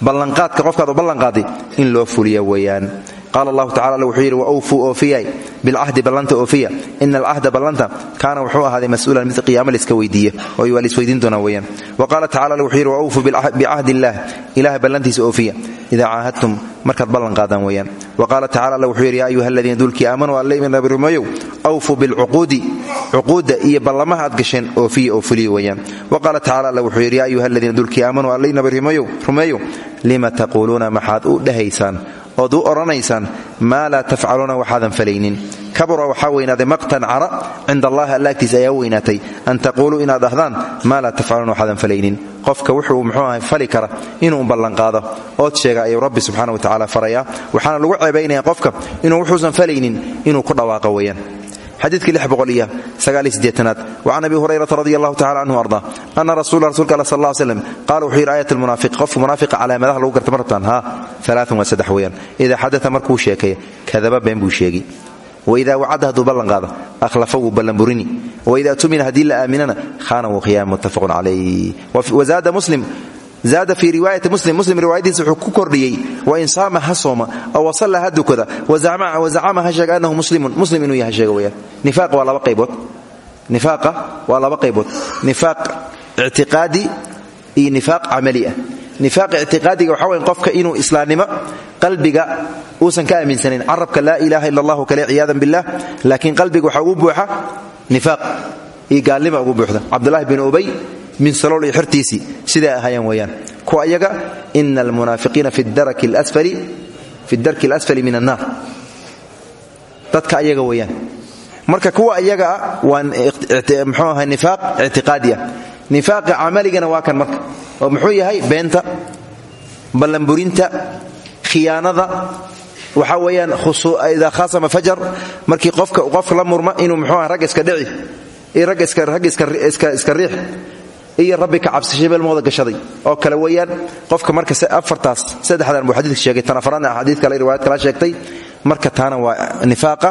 Ballanqaadka qofkaad u ballanqaaday in loo fuliya weeyaan qaala allahu tacala alle wuxuu yidhi waawfuu oofiyay bilcahdi ballanta oofiya. Ina alcahda ballanta kaana wuxuu ahaaday mas'uulan mid qiyaamo laiska weydiiya oo waa laisweydiin doonaa weeyaan. Wa qaala tacala alle wuxuu yidhi waawfuu bicahdi illaah ilaah ballantiisa oofiya. Idaa caahadtum markaad ballan qaadaan weeyaan. Wa qaala tacala alle wuxuu yidhi yaa ayuha aladiina duulkii aamanuu allabirumeeyow awfuu bilcuquudi cuquudda iyo ballamaha aad gasheen oofiya oo fuliya wa qaala tacala alle wuxuu yidhi yaa ayuha aladiina duulkii aamanuu allabirumeeyow lima taquuluuna maxaad u dhahaysaan ood u odhanaysaan maa laa tafcaluuna waxaadan falaynin. Kabura waxaa weynaaday maqtan cara cinda allahi alla agtiisa ayaa weynaatay. An taquuluu inaad dhahdaan maa laa tafcaluuna waxaadan falaynin. Qofka wuxuu muxuu ahay fali kara inuu ballanqaado ood sheega ayuu rabbi subxaana wa tacala farayaa. Waxaana lagu ceebaynaya qofka inuu wuxuusan falaynin inuu ku dhawaaqo weeyaan xadiidkii siddeetanaad. Wacan abi hurayrata radi allahu tacala canhu arda ana rasula rsulka alla sal slam qala wuxuu yidhi aayat almunaafiq qofka munaafiqa calaamadaha lagu garta ma rabtaan? Haa alaaan waa saddex weeyaan. Idaa xadata markuu sheekeeya kadaba been buu sheegi waidaa wacada hadduu ballanqaado akhlafa wuu ballanburini. Waidaa tumina haddii la aaminana khana wuu khiyaama muttafaqun calayh. Wazaada muslim zaada fii riwaayati muslim muslim riwaayadiisa wuxuu ku kordhiyey wain saama ha sooma oo wasalla ha dukada wazacama ha sheega annahu muslimun. Muslim inuu yahay sheega weyaan nifaaqa waa laba qaybood. Nifaaqa waa laba qaybood. Nifaaq ictiqaadi iyo nifaaq camali ah. Nifaaq ictiqaadiga waxaa weyan qofka inuu islaamnimo qalbiga uusan ka aaminsanayn. Carabka laa ilaaha illa allahu kale ciyaadan billah laakiin qalbiga waxaa ugu buuxa nifaaq iyo min salool iyo xortiisii siday ahaayeen weeyaan. Kuwa iyaga ina almunaafiqiina fi darki alasfali min annaar dadka ayaga weeyaan. Marka kuwa iyaga ah waa mxuu ahay nifaaq ictiqaadi ah nifaaqa waa kan marka. Oo muxuu yahay beenta ballanburinta khiyaanada. Waxaa weeyaan idaa khasama fajar markii qofka qofka la murma inuu muxuu aha rag iska dhici iyo rag iska riix iyo rabbi ka cabsishay beelmooda gashaday. Oo kale weeyaan qofka marka afartaas saddexdan buu sheegay tan afaraadna xadiid kale riwaayad kala sheegtay marka taana waa nifaaqa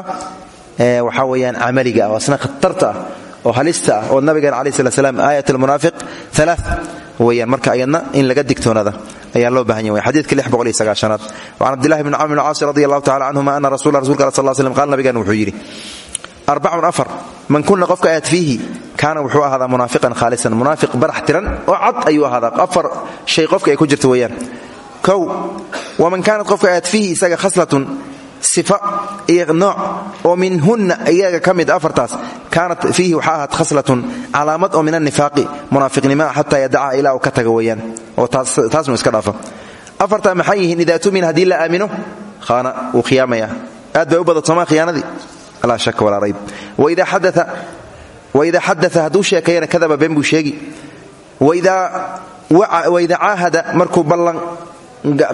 waxaa weeyaan camaliga ah oo ah oo halista ah oo nabigeena calayh slat slam aayat almunaafiq alaa weeyaan marka ayadna in laga digtoonada ayaa loo baahan yahay xadiidka sagaashanaad wacan cabdillahi bni camr bn caasi radi allahu tacala canhuma ana rasula rasulka al sal slam qaal nabigeena wuxuu yidhi man kuna qofka aad fiihi kaana wuxuu ahaadaa munaafiqan khaalisan. Munaafiq barax tiran oo cad ayuu ahaadaa. Afar shay qofka ay ku jirta weeyaan. Kow waman kaanat qofka aad fiihi isaga khaslatun sifa iyo oo minhunna iyaga ka mid afartaas kaanat fiihi waxaa khaslatun calaamad oo min annifaaqi munaafiqnimaa xataa yadaca ilaa uu ka taga weeyaan. Oo taasnu iska dhaafa. Afartaa maxay idaa tumina haddii aamino khaana wuu khiyaamaya aad bay u khiyaanadii waidaa xadaa hadduu sheekeeyana kadaba been buu sheegi. Waidaa caahada markuu ballan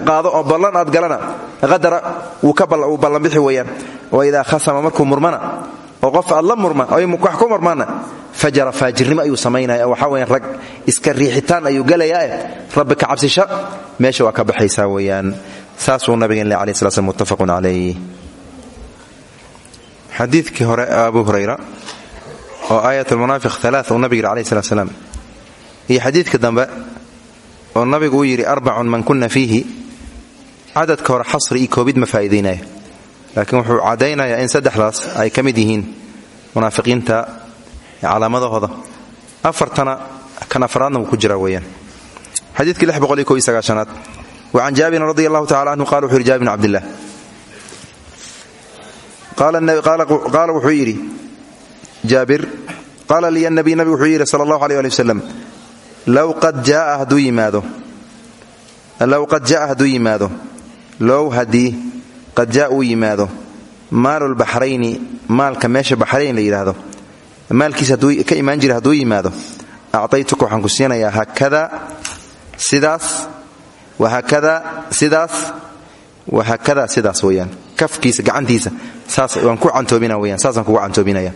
qaado oo ballan aad galana qadara wuu ballanbixi weeyaan. Waidaa khasama markuu murmana oo qof aad la murma wax ku murmaana fajara faajirnimo ayuu samaynaya waxaa weyan rag iska riixitaan ayuu gelayaa rabbi ka cabsisha meesha waa ka baxaysaa weeyaan. Saasuu nabigeen le alai sla slam muttafaqun calayh xadiidkii hore abu hurayra oo aayat almunaafiq alaa uu nabig yidhi alayh slat slaam iyo xadiidka dambe oo nabigu uu yidhi arbacun man kuna fiihi. Cadadka hore xasri iyo koobid ma faa'iidaynaya laakiin wuxuu caddaynayaa in saddexdaas ay ka mid yihiin munaafiqiinta calaamadahooda afartana kan afraadna wuu ku jiraa weeyaan. Xadiidkii sagaashanaad wa can jaabirin radi allahu tacala anhu qala wuxu qaala wuxuu yidhi jaabir qaala liya nabiy nabigu wuxuu yidhi sala allahu aleh ali wasalam low qad jaaa hadduu yimaado low haddii qad jaa uu yimaado maalulbaxrayni maalka meesha baxrayn la yidhaahdo maalkiis hadduu ka imaan jira hadduu yimaado actaytuka waxaan ku siinayaa haakada sidaas sidaas wahaakada sidaas weeyaan. Kafkiisa gacantiisa waan ku cantoobina weyaan saasaan kugu cantoobinaya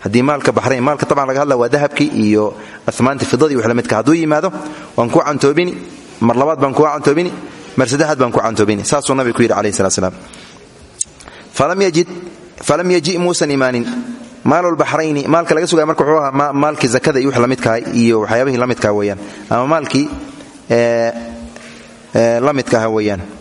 haddii maalka baxrayn maalka tabcan laga hadla waa dahabkii iyo amaanti fidadii wax lamidka hadduu yimaado waan ku cantoobini mar labaad baan kuga cantoobini mar saddexaad baan ku cantoobini. Saasuu nabiga ku yidhi alayhi salat slaam falam yaji muusan imaanin. Maalulbaxrayni maalka laga sugaya marka wuxuu ahaa zakada iyo wax lamidkaha iyo waxyaabihii la midkaha weeyaan. Ama maalkii la midkaha weeyaan. kow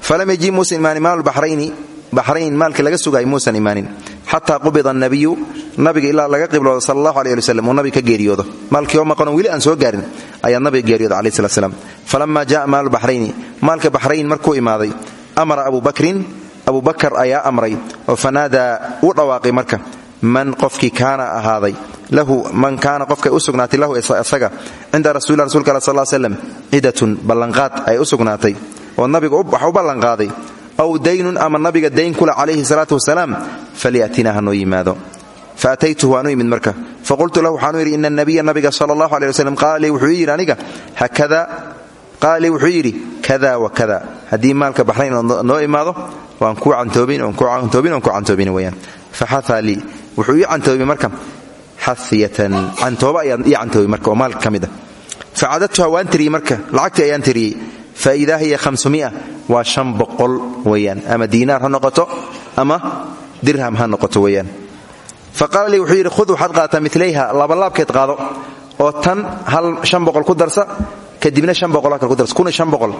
falam yaji muusan imaanin maalulbaxrayni baxrayn maalkii laga sugay muusan imaanin. Xataa qubida anabiyu nabiga ilaa laga qibloodo sal allahu aleh ali waslem uu nabiga ka geeriyoodo. Oo maqanoo weli aan soo gaarin ayaa nabiga geeriyooda alayh slat slam falama ja'a maalu baxrayni maalka baxrayn markuu imaaday amara abu bakrin. Abu bakar ayaa amray oo fanaadaa u dhawaaqay marka man qofkii kaana ahaaday lahu man kaana qofkay u lahu isaga cinda rasulilah rasulka al sal slam cidatun ballanqaad ay u sugnaatay oo nabiga wax u ballanqaaday aw daynun ama nabiga dayn kula calayhi salaatu wasalaam falyatinaa hanoo yimaado. Faataytuhu waanu imid marka. Faqultu lahu waxaanu yidhi ina nabiga sala allahu aleh waslem qaala lii aniga hakada qaala lii wuxuu kada wa kada. Haddii maalka baxrayn noo imaado waan ku cantoobin oon ku cantoobin oon ku cantoobin weyaan faxathaa lii wuxuu ii marka. Xafiyatan cantooba ii marka oo maalka ka mid ah. Facadadtuha waan marka lacagtii ayaan tiriyey faidaa hiya hamsumia waa shan boqol weyaan ama diinaar ha noqoto ama dirham ha noqoto weyaan fa qaala lii wuxuu yidhi khud waxaad qaadataa qaado. Oo tan hal shan boqol ku darsa kadibna shan boqol halkal ku darsa. Kun iyo shan boqol.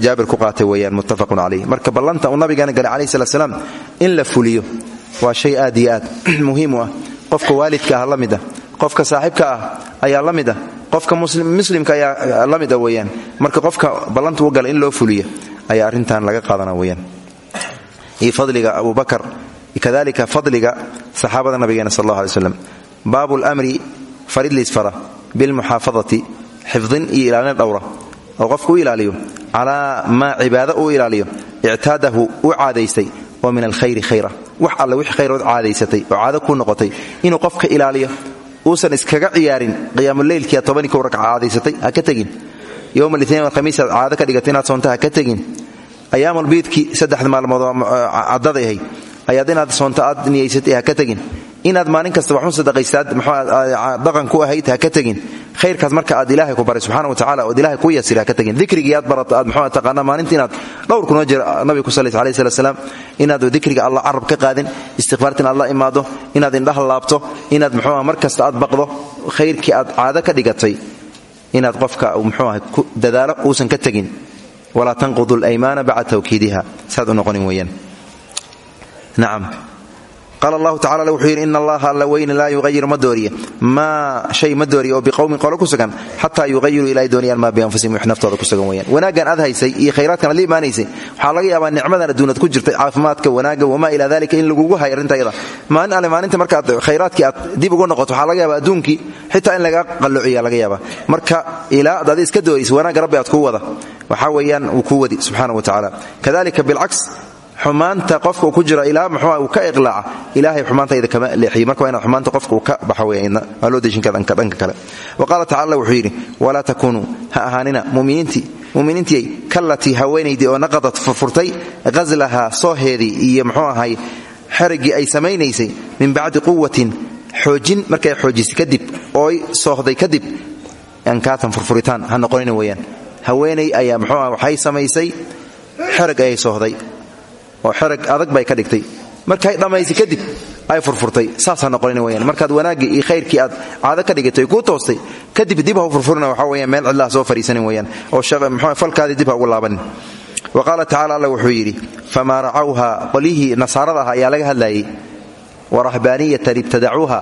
Jaabir ku qaatay weyaan muttafaqun calayh marka ballanta uu nabigaana galay calayhi salaam in la fuliyo waa shay aad iyo muhiim ah. Qofka waalidka ah qofka saaxiibka ah ayaa la mid ah. Qofka muslimka ayaa la mid a weyaan marka qofka ballanta u in loo fuliya ayaa arrintan laga qaadana weyaan iyo fadliga abubakar kadalika fadliga saxaabada nabigeena sal allah alay slam baabu lmri farid liisfara bilmuxaafadati xifdin iyo ilaalin dhowra. Oo qofka u ilaaliyo calaa maa cibaado uu ilaaliyo ictaadahu u caadaystay oo min alkhayri khayra. Wax alle wix khayrood caadaysatay oo caado ku noqotay inuu qofka ilaaliyo uusan iskaga ciyaarin qiyaamuleylkia tobankii ragca caadaysatay ha ka tegin. Yowma litnain walkhamiis aad caado ka dhigatay inaad soonta ha ka tegin. Ayaamulbiidkii saddexda maalmood oo caddaday ahayd. Ayaad inaad soonta aad niyaysatay ha ka tegin inaad maalin kasta waxun sadaqaystaad dhaqan ku ahayd ha ka tegin. Khayrkaas marka aad ilaahay ku baray subxana wa tacala ood ilahay ku yasir ha ka tegin. Dikrigii aad barata aad muxuu taqaanaa maalinta dhowr kunoo jeer nabiga ku salaysa alayhi salatu salaam inaad dikriga allah carab ka qaadin istighfaartin aad imaado inaad indhaha laabto inaad muxuu mar aad baqdo khayrkii aad caado ka dhigatay inaad qofka muxuu dadaalo uusan ka tegin. Walaa tanqudu alaymaana bacda tawkiidiha. Saad u noqonin weeyaan qaal allahu tacala wuxuu yidhi ina allaha alla weyne laa yuqayiru ma shay ma dooriye oo biqowmin qolo ku sugan ilay dooniyaan maa bianfusihim wix naftooda ku sugan weyaan wanaaggan aad haysay iyo khayraadkan aad la laga yaabaa nicmadan adduunad ku jirtay caafimaadka wanaagga wamaa ilaa dalika in lagugu hay arrinta yada maalin alle maalinta dib ugu noqoto waxaa laga yaabaa adduunkii xitaa in laga qalloociya laga yaabaa marka ilaa ad iska dooraysa wanaagga rabbi aad kuu wada waxaa weeyaan wuu kuu wadi subxaana wa tacaala kadalika bilcaks xumaanta qofka ku jiro ilaa muxuu uu ka iqlaaca ilaahay xumaantayda kama leexiyo marka waa xumaanta qofka ka baxa weeyaan waa loo dejin kara dhanka dhanka kale. Wa qaala wuxuu yidhi walaa takuunuu ha ahaanina muminiintii muminiintiyay kallatii haweenaydii oo naqadad furfurtay ghaslahaa sooheedii iyo muxuu ahay xeriggii ay samaynaysay min bacdi quwatin xoojin markay xoojisay kadib ooy soohday kadib ankaatan furfuritaan ha noqonina weeyaan. Haweenay ayaa muxuu ah waxay samaysay xerag ayay soohday oo xerag adag bay ka dhigtay. Markay dhammaysay kadib ay furfurtay. Saas ha noqonin weyaan markaad wanaaggii iyo khayrkii aad caado ka dhigatay kuu toostay kadib dib u furfurina waxaa weyaan meel cidlaha soo fariisanin weyaan oo mxuu falkaadii dib ugu laabanin wa qaala tacala alla wuxuu yidhi famaa racawha qolyihii nasaarada ah ayaa laga hadlayay. Wa rahbaaniyatan ibtadacuuha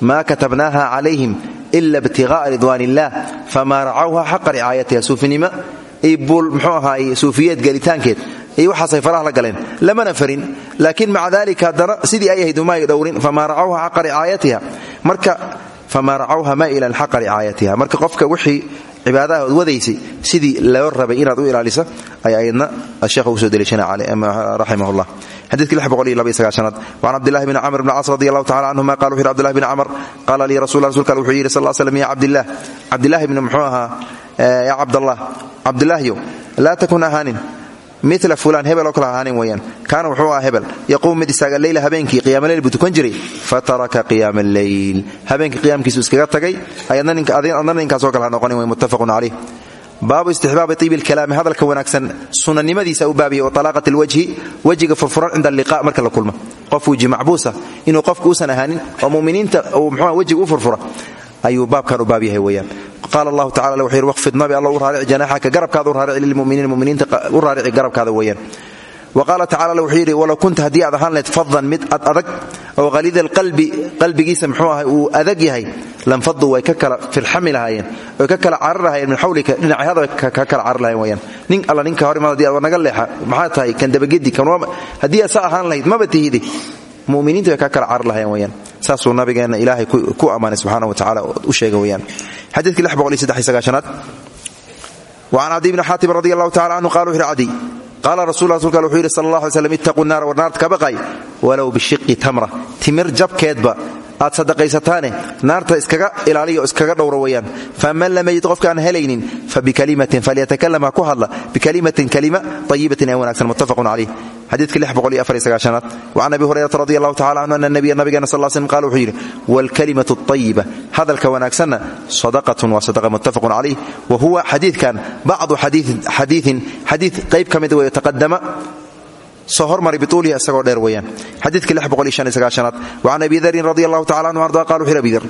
maa katabnaaha calayhim ila ibtiga'a ridwaan illah famaa racawha xaqa ricaayatiha suufinimo muxuu ahaay suufiyeed gelitaankeed iyo waxaasay faraha la galeen. Lamana farin. Laakiin maca dalika haddana sidii ay ahayd uma ay dhowrin famaa racawha xaqa ricaayatiha marka famaa racawha ma ilan xaqa ricaayatiha marka qofka wixii cibaadaha od wadaysay sidii loo rabay inaad u ilaalisa ay ayadna sheekha ugu soo deliishana raximah llah xadiidki aad waan cabdilahi bni camr bn cas radi allahu tacala canhuma qala wuxu yhi abdillahi bni camr qaala lii rasul rasulka wuxuu yidhi sal slam ya cabdilah cabdilahi bni muxuu ahaa ya cabdallah cabdilahyo laa takun ahaanin mila fulaan hebel oo kale ahaanin weyaan kaana wuxuu aha hebel. Yaquum mid istaaga leyla habeenkii qiyaamaleyl buu tukan jiray. Fataraka qiyaama alleyl habeenkii qiyaamkiisu iskaga tagay. Adna ninkaasoo kale ha noqonin wey muttafaqun caleyh baabu istixbaabi iibi lkalaami hadalka wanaagsan sunanimadiisa u baabiyay wa alaaqat lwajhi wejiga furfuran cinda alliqa marka la kulmo. Qof weji macbuusa inuu qofku uusan ahaanin oo muminiinta uu mxua wejiga u furfura ayuu baabkan qaala allahu tacala wuxuu yidhi waqfid nabi alla u raarici garabkaada u raarici lilmuminiin muminiinta u garabkaada weeyaan wa qaala tacala wuxuu yidhi walow kunta haddii aad ahaan lahayd fadan mid ad adag oo haliida alqalbi qalbigiisa muxuu ahay uu adag yahay lanfaduu way ka kala firxami lahaayeen oy ka kala carar min xawlika dhinacyada ka kala carar nin alla ninka hor imaad haddii naga leexa maxaa tahay kan dabagedi kan haddii aad sa ahaan lahayd maba muminiinta ka kala carar lahayen weyaan saasuu nabigeenna ilaahay ku ammaanay subxaana wa tacala u sheega weyaan xadiidkii aad وcan cadi bni xaatim radi allahu tacala canhu qala wuxu yhi cadi qaala rasul rasulka wuxuu yidhi sal allah alay slam naara war naarta ka baqay tamra timir jabkeedba aad sadaqaysataane naarta iskaga ilaaliya iskaga dhowra weyaan faman lam yajid qofka helaynin fabikalimatin falyatakalam ha ku hadla bikalimatin kalima ayibatin ee wanaagsan muttafaqun calayh xadiidka aad wacan abi hurayrata radi allahu tacala canhu ana nabiya nabigeena sal l slm qala wuxuu yidhi waalkalimatu ayiba hadalka wanaagsanna sadaqatun waa sadaqa muttafaqun calayh wa huwa xadiidkan bacdu xadiiin xadiid qayb ka mid wey taqadama soo hormari biuulihi isagoo dheer weyaan xadiidka aad wacan abi darin radi allahu anhu arda qala wuxu abi dar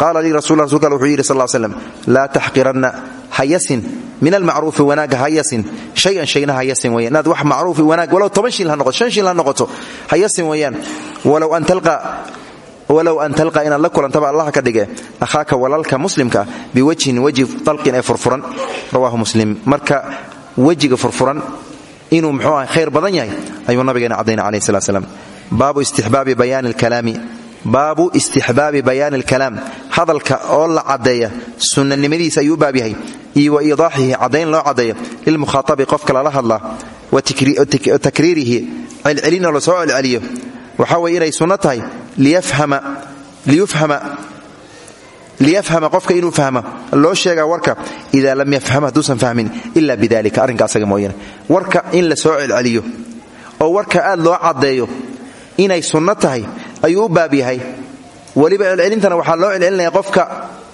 qaala lii rasul rasulka wuxuu yidhi sal slam laa taxqiranna hayasin min almacruufi wanaaga hayasin shayan shayna hayasin weyan inaad wax macruufi wanaag walow toban noqoto shan shil ha noqoto hayasin weeyaan. Walow an talqa walow an talqa inaad la kulantaba allah ka dhige akhaaka walaalka muslimka biwajhin wejhi dalqin ee furfuran. Rawahu muslim. Marka wejiga furfuran inuu mxuu aha khayr badan yahay ayuu nabigeena cadayna calayh slat slam baabu istixbaabi bayaani alkalaami. Baabu istixbaabi bayaani alkalaam. Hadalka oo la caddeeya sunnanimadiisa ayuu u baab yahay. Iyo wa iidaaxihi caddayn loo caddeeyo. Lilmukhaatabi qofka lala hadlaa wa takriirihi celcelinoo la soo celceliyo. Waxaa weye inay sunno tahay liyafhama qofka inuu fahmo loo sheegaa warka ida lam yafham hadduusan fahmin ila bidalika arrinka asaga mooyane warka in la soo celceliyo oo warka aad loo caddeeyo inay sunno tahay ayuu u baab yahay weliba celcelintana waxaa loo celcelinaya qofka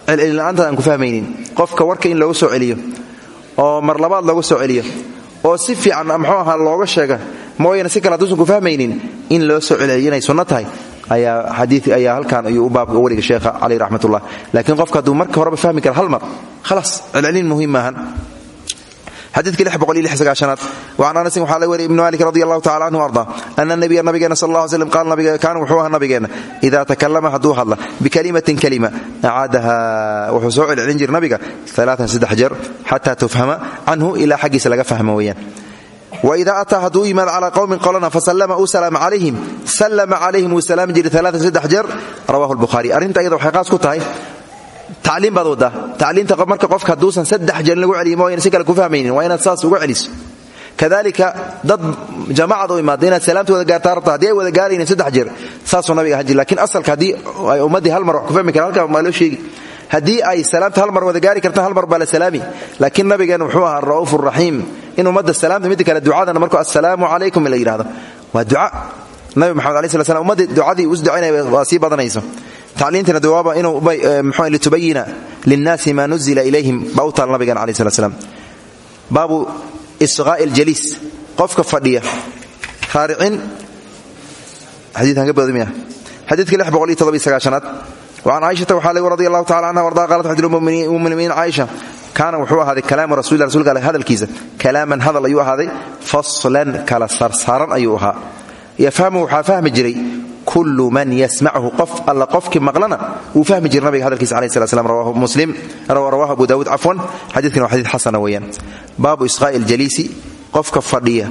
celcelinla'aanta aan ku fahmaynin qofka warka in looga soo celiyo oo mar labaad looga soo celiyo oo si fiican mxuu ahaa looga sheega mooyane si kale haduusan ku fahmaynin in loo soo celceliyo inay tahay ayaa halkan ayuu u baabka weliga sheekha caleyh raxmatullah laakiin qofka hadduu marka horeba fahmi kara hal mar khalaas celcelin muhiim maahan xadiidka aad waan anasin waxaa la weriy ibnu malik radi allahu tacala anhu arda ana nabiya nabigeena sal alla slm qaal kaana wuxuu ahaa nabigeena ida takalama hadduu hadla bikalimatin kalima acaadaha wuxuu soo celcelin jira nabiga alaaan saddex jeer xataa tufhama canhu ilaa xaggiisa laga fahmo weeyaan wida ataa hadduu yimaad calaa qowmin qolana fasalama uu salaama calayhim sallama calayhim wuu salaami jiray alaaan saddex jeer rawahu lbukhaari arrinta iyada waxay qaas ku tahay tacliim baad wadaa tacliimta marka qofka hadduusan saddex jeer lagu celiyo mooyan si kale ku fahmaynin waa inaad saas uga celiso kadalika dad jamacad u imaada inaad salaamta wada gaartaa rabta haddii ay wada gaaraynin saddex jeer saasuu nabiga ahan jir lakiin asalka haddii ay ummaddii hal mar wax ku fahmi kara halkaa maa loo sheegi haddii ay salaamta hal mar wada gaari kartaan hal mar baa la salaami laakiin nabigeena wuxuu ahaa ra'uuf raxiim in ummadda salaamta midda kale ducadana markuu assalaamu calaykum la yidhahdo waa duca. Nabi maxamed alai sla slam ummaddii ducadii us ducaynaya waa sii badanayso. Tacliintina dawaaba inuu mxu litubayina linnaasi maa nuzila ilayhim baa u taal nabigan alai slat slam baabu isqaa'i ljaliis qofka fadhiya raaricin. Xadiikan ka badmiya xadiidka lix wacan caaishata waxaa lg radi allahu tacala anha wardaa qaalat ummuminiin caaisha kaana wuxuu ahaaday kalaamu rasulilah rasulka ale hadalkiisa kalaaman hadal ayuu ahaaday faslan kala sarsaaran ayuu ahaa yafhamu waxaa fahmi jiray kullu man yasmachu qof alla qofkii maqlana wuu fahmi jira nabiga hadalkiisa alayh slat slam rawahu muslim rawahu abu dawuud cafwan xadiidkan waa xadiid xasana weeyaan baabu isqaa'i ljaliisi qofka fadhiya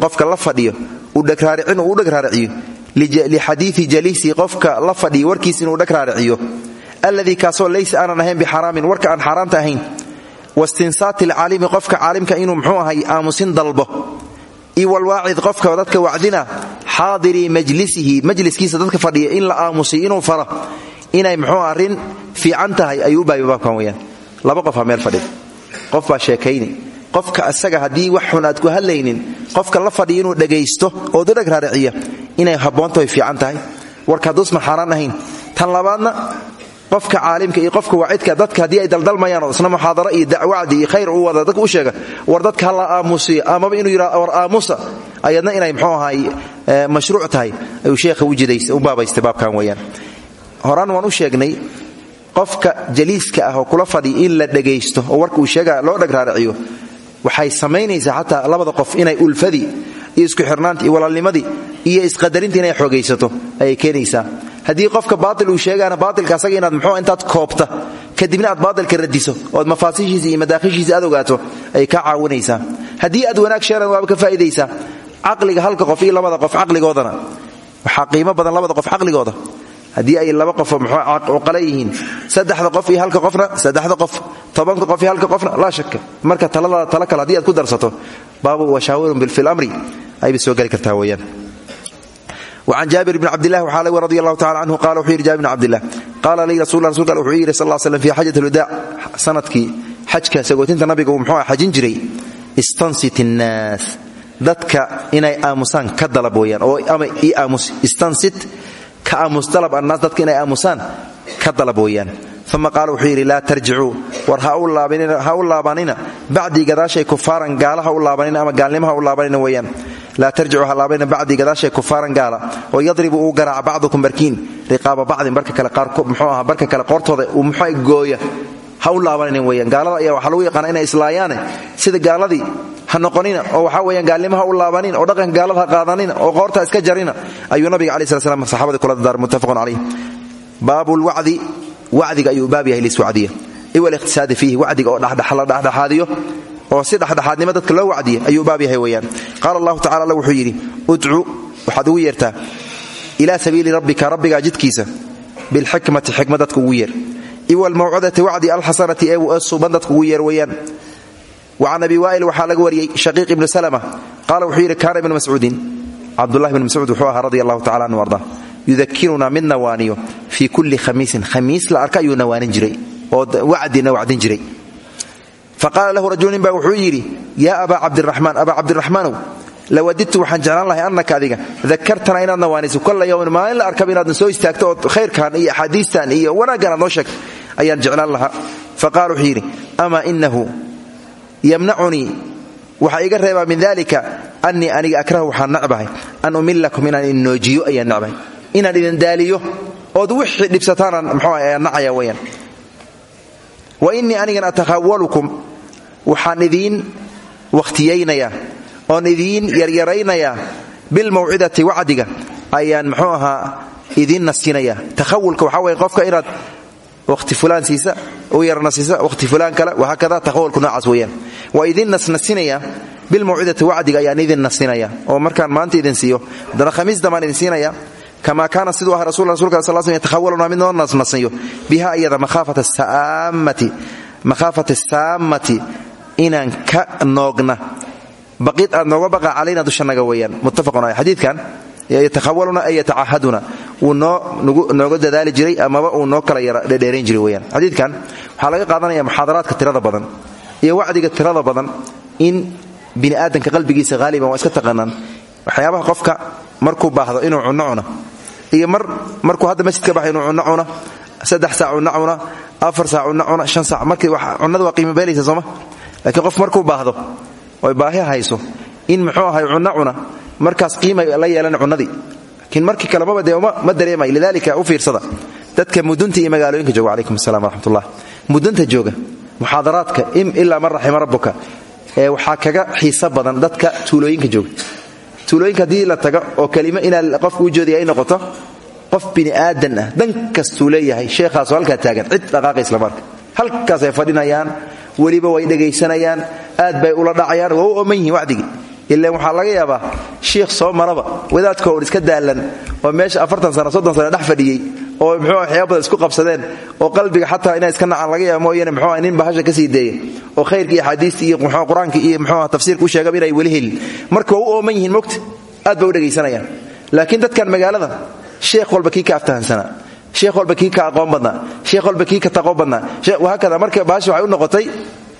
qofka la fadhiyo uu dhegraaricin uu u dhegraariciyo lixadiii jaliisi qofka la fadhiyo warkiis inuu dheg raariciyo. Alladii kaasoo laysa aanan ahayn bixaraamin warka aan xaaraamta ahayn. Wastinsaati alcaalimi qofka caalimka inuu mxuu ahay aamusin dalbo. Iyo walwaacid qofka dadka wacdina xaadirii majlisihi majliskiisa dadka fadhiya in la aamusiy inuu faro. Inay mxuu arrin fiican tahay ayuu u baabi baabkan laba qofaa meel fadhida. Qof baa sheekayni qofka asaga haddii wax xun aad ku hadlaynin qofka la fadhiya inuu dhegaysto oo dadhag raariciya inay habboontahay fiican tahay. Warka hadduusman xaaraan ahayn tan labaadna qofka caalimka iyo qofka waacidka dadka haddii ay daldalmayaan isna muxaadaro iyo dacwacdi iyo khayr u wada dadka u sheega war dadka hala aamusiyo amaba inuu yidha war aamusa. Ayadna inay mxuu ahaay mashruuc tahay ayuu sheekha u baabaystay baabkan weeyaan. Horaan waan u sheegnay qofka jaliiska ah oo kula fadhiya in la dhegaysto oo warka uu sheega loo raaraciyo waxay samaynaysaa xataa labada qof inay ulfadii iyo isku xirnaantii iyo walaalnimadii iyo isqadarintii inay xoogaysato ayay keenaysaa haddii qofka baatil uu sheegaana baatilka asaga inaad muxuu intaad koobta kadibna aad baatilka radiso ood mafaasishiisa iyo madaakhishiisa aad ogaato ayay kaa caawinaysaa haddii aad wanaag sheeran waaba ka faa'idaysaa caqliga halka qof iyo labada qof caqligoodana waxaa qiimo badan labada qof caqligooda haddii ay laba qofoo muxuuqala yihiin saddexda qof iyo halka qofna saddexda qof tobanka qof iyo halka qofna laa shaka marka taladaada tala kale haddii aad ku darsato baabu washaawirun bilfilamri ayba soo geli kartaa weeyaan وعن جابر بن عبد الله وحاله رضي الله تعالى عنه قال وحير جابر بن عبد الله قال لي رسول الله رسول الله وحير صلى الله عليه وسلم في حجة الوداع سندكي حجك سقوتين نبيك ومحوها حجين جري استنصت الناس dadka inay aamusaan ka dalab weyaan oo ama ii aamus istansit ka aamus dalab annaas dadka inay aamusaan ka dalab weeyaan uma qaala wuxuu yidhi laa tarjicuu war ha u laabanina. Bacdii gadaashay kufaaran gaala u laabanina ama gaalnimo u laabanina weeyaan. Laa tarjicuu ha laabanina. Bacdii gadaashay kufaaran gaala oo yadribu uu garaaca bacdukum barkiin. Riqaaba bacdin barka kale qaar muxuu ahaa barka kale qoortooda uu muxuu gooya. Ha u laabanina weeyaan. Gaalada ayaa waxaa lagu yaqaana inay islaayaane. Sida gaaladii ha oo waxaa weyaan gaalnimo u laabanina oo dhaqanka gaalada ha oo qoorta iska jarina ayuu nabiga calayi slat slam saxabadii kula dadaar muttafaqun calayh baabu lwacdi wacdiga ayuu baab yahay liswacdiya iwa aliqhtisaadi fiihi wacdiga oo la dhexdhexaadiyo oo si dhexdhexaadnimo dadka loo wacdiya ayuu baab yahay weeyaan. Qaala allahu tacala alla wuxuu yidhi waxaad ugu yeertaa ilaa sabiili rabbika rabbigaa jidkiisa bilxikmati xikma dadka ugu yeer. Iwa almawcudati wacdi alxasanati ee suuban dadka ugu yeer weeyaan wacan abi waa'il waxaa laga wariyey shaqiiq ibnu salama. Qaala wuxuu yidhi kaana ibnu mascuudin. Cabdullahi bn mascuud wuxuu ahaa radi allahu tacala anhu arda. Yudakirunaa mid nawaaniyo fii kulli khamiisin. Khamiis la arka ayuu nawaanin jiray oo wacdina wacdin jiray. Faqaala lahu rajulnin baa wuxuu yidhi yaa abaa cabdiraxmaan abaa cabdiraxmaanow lawadidtu waxaan jeclaan lahay annaka adiga dakartana inaad nawaaniso kolla yowmin maalin la arkaba inaadna soo istaagto oo khayrkan iyo axaadiistan iyo wanaaggan aad noo sheegto ayaan jeclaan lahaa. Faqala wuxuu yidhi yamnacunii waxaa iga reebaa min dalika annii aniga akrahu waxaan nacbahay an umilakum inaan idin noojiyo ayaan nacbahay inaan idin daaliyo ood wixii dhibsataanaan mxuu ayaan nacaya weyaan wa innii anigan atakhawalukum waxaan idiin wakhtiyaynayaa oon idiin yaryaraynayaa bilmawcidati wacdiga ayaan muxuu ahaa idiin nasinaya takhawulka waxaa weya qofka inaad waqti fulaan siisa u yarna siisa waqti fulaan kale wahaakada takhawalku noocaas weeyaan. Waa idin nasnasinaya bilmawcidati wacdiga ayaan idin nasinaya oo markaan maanta idin siiyo haddana khamiis damaan idin siinaya kama kaana siduu ah rasul rasulka sal sl yatakhawaluna mid noo nasnasiyo biha iyada makhaafata saammati inaan ka noogna. Baqid aad nooga baqa calayna dushanaga weeyaan. Muttafaqun aley xadiidkan yatakhawaluna ay yatacahaduna. Wuu nooga dadaali jiray amaba uu noo kala yara dhedheerayn jiray weyaan xadiidkan waxaa laga qaadanaya muxaadaraadka tirada badan iyo wacdiga tirada badan in bini aadamka qalbigiisa haaliban waa iska taqaanaan. Waxyaabaha qofka markuu baahdo inuu cunno cuna iyo mar markuu hadda masjidka baxay inuu cunno cuna saddex saac cunno afar saac cunno shan saac markii cunnada waa qiimo beelaysa sooma. Laakiin qof markuu baahdo oy baahi hayso in muxuu ahay cunno cuna markaas qiima la yeelan cunnadii. Laakiin markii kalemaba dee ma dareemay. Lidaalika u fiirsada. Dadka mudunta iyo magaalooyinka jooga. Calaykum assalam waraxmatullah mudunta jooga. Muxaadaraadka ilaa man raxima rabbuka. Ee waxaa kaga xiiso badan dadka tuulooyinka jooga. Tuulooyinka haddii la tago oo kelimo inaa qofka u jeediya ay noqoto qof bini aadan ah dan kastuu leeyahay. Sheekhaasoo taagan. Cid dhaqaaqa islamarka halkaasay fadhinayaan. Weliba way dhegaysanayaan aad bay ula dhacayaan. Waa u oman yihiin ilaan waxaa laga yaabaa shiikh soo maraba wadaadka oon iska daalan oo meesha afartan sano soddon sano dhex fadhiyey oo muxuu waxyaaba badan isku qabsadeen oo qalbiga xataa inay iska nacaan laga yaaba mooyaane muxuu nin bahasha ka sii deeya oo khayrka iyo iyo muxuu qur'aanka iyo muxuu tafsiirka u inay weli helin. Marka waa ooman yihiin mogta aad bay u dhegaysanayaan laakiin dadkan magaalada sheekh walba kii ka aftahansanaa sheekh walba kii ka aqoon badnaa sheekh walba kii ka taqoon badnaa. Wahaakada marka bahasha waxay u noqotay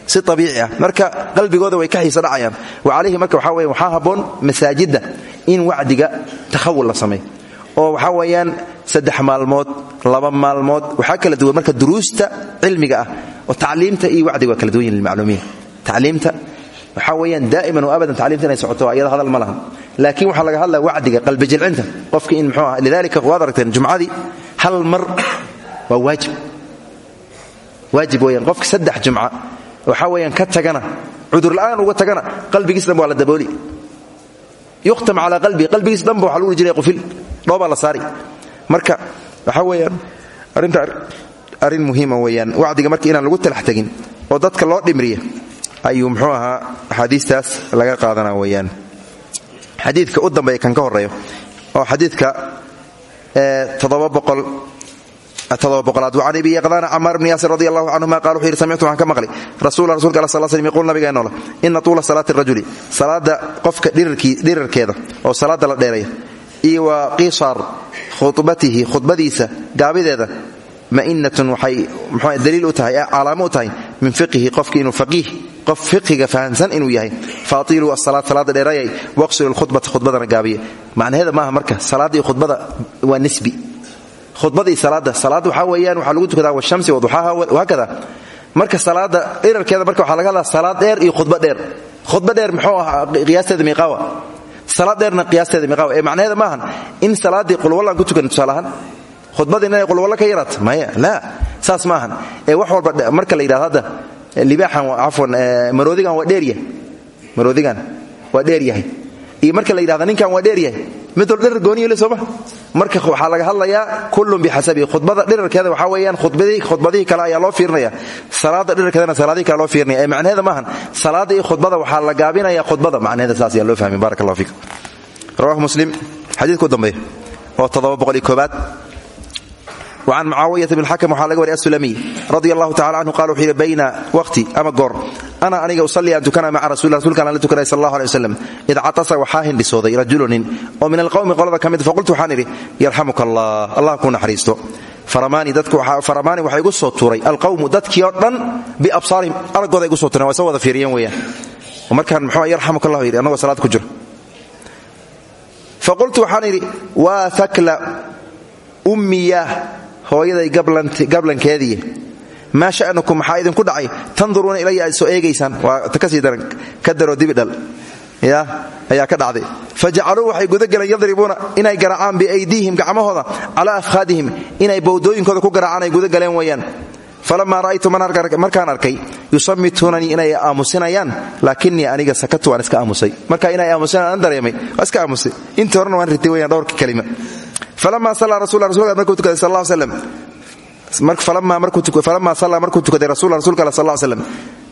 si abiici ah. Marka qalbigooda way ka xiisa dhacayaan wa calayhi marka waxaa weya waxaa habboon masaajidda in wacdiga takhawul la sameeyo oo waxaa weeyaan saddex maalmood laba maalmood waxaa kala duwan marka duruusta cilmiga ah oo tacliimta iyo wacdiga kala duwan yihiin lilmacluumiin. Tacliimta waxaa daa'iman oo abadan tacliimta inay socoto iyada hadal ma laakiin waxaa laga hadlaya wacdiga qalbi qofka in muxuu ah lidalika waad aragteen hal mar waa waajib. Waajib weeyaan. Qofka saddex jumca waxaa weeyaan ka tagana cudurla'aan uga tagana qalbigiis dhanba waa la dabooli. Yukhtam calaa qalbii qalbigiis dhanba waxa lagu jiray qufil dhoobaa la saari. Marka waxaa weeyaan arrinta arrin muhiima weeyaan wacdiga marka inaan lagu talax tegin oo dadka loo dhimriya ayuu muxuu ahaa axaadiistaas laga qaadanaa weeyaan. Xadiidka u dambeeya kan ka horeeyo oo xadiidka can abi yaqdana camaar bni yaasir radi allahu canhuma qala wuxuu yidhi waxaan ka maqlay rasuula rasulka alla sal slm yquul nabiga noola. Ina tuula salaati rajuli. Salaada qofka dhirarkeeda oo salaada la dheeraya iyo wa qisaar khubatihi khudbadiisa gaabideeda mainatun waxay daliil u tahay calaamo tahay min fiqihi qofki inuu faqiih qof fiqiga fahamsan inuu yahay. Faatiiluu asalaad salaada dheerayay waqsilu lkhudbata khudbadana gaabiya macnaheeda maaha marka salaadda iyo khudbada waa nisbi khudbada iyo salaadda. Salaadda waxaa weeyaan waxaa lagu tukadaa washamsi waduxaaha wahaakada marka salaada dherarkeeda marka waxaa laga hadlaa salaad dheer iyo khudba dheer. Khudba dheer muxuu ahaa qiyaasteeda miiqaawa. Salaad dheerna qiyaasteeda miiqaawa. Ee macnaheeda maahan in salaaddii qulwallaan ku tukan tusaalahaan khudbadii inay qulwallo ka yaraat maya laa saas ma ahan ee wax walba marka la yidhahdo libaaxan cafwan maroodigan waa dheeryahay maroodigan waa dheer yahay iyo marka la yidhahdo ninkan waa dheer yahay. Mid wal dhirar gooniyole sooma marka waxaa laga hadlayaa kullun bixasabihi khudbada dhirarkeeda waxaa weeyaan khudbadihii kale ayaa loo fiirinaya salaada dhirarkeedana salaadihii kale loo fiirinaya ee macnaheeda maahan salaada iyo khudbada waxaa la gaabinaya khudbada. Macnaheeda saas ayaa loo fahmay barak allah fiikum muslim. Xadiidku dambeeya. Oo toddoba boqol وcan mucaawiyaa bn xakm waxaa laga wariy asulamiy radi allahu tacala canhu qala wuxuu yidhi bayna waqti ama goor ana aniga usalli aan tukana maca rasul rsulkan aan la tukanay sal allah alay waslam id catasa waxaa hindhisooday rajulu nin oo min alqowmi qolada ka mid faqultu waxaan idhi yarxamuka allah allah kuu naxariisto faramaani waxaa igu soo tuuray alqowmu dadkii oo dhan biabsaarihim araggooda igu soo turen waa soo wada fiiriyan weeyaan markaan mxuu yarxamuka allah yidhi hooyaday gablankeedii. Maa sha'nukum maxaa idinku dhacay? Tanduruuna ilaya aad soo eegaysaan. Waa ka sii daran ka daroo dibidhal. Ya ayaa ka dhacday. Fajacaluu waxay gudageleen yadribuuna inay garaacaan biaydiihim gacmahooda calaa afhaadihim inay bowdooyinkooda ku garaacaan ay gudageleen weeyaan. Falamaa ra'aytu markaan arkay yusamituunanii inay aamusinayaan laakinii aniga sakatu waan iska aamusay. Marka inay aamusinaan aan dareemay iska aamusay. Intii horena waan ritay weyaan dhowrka kalima markuu tukaday sal slam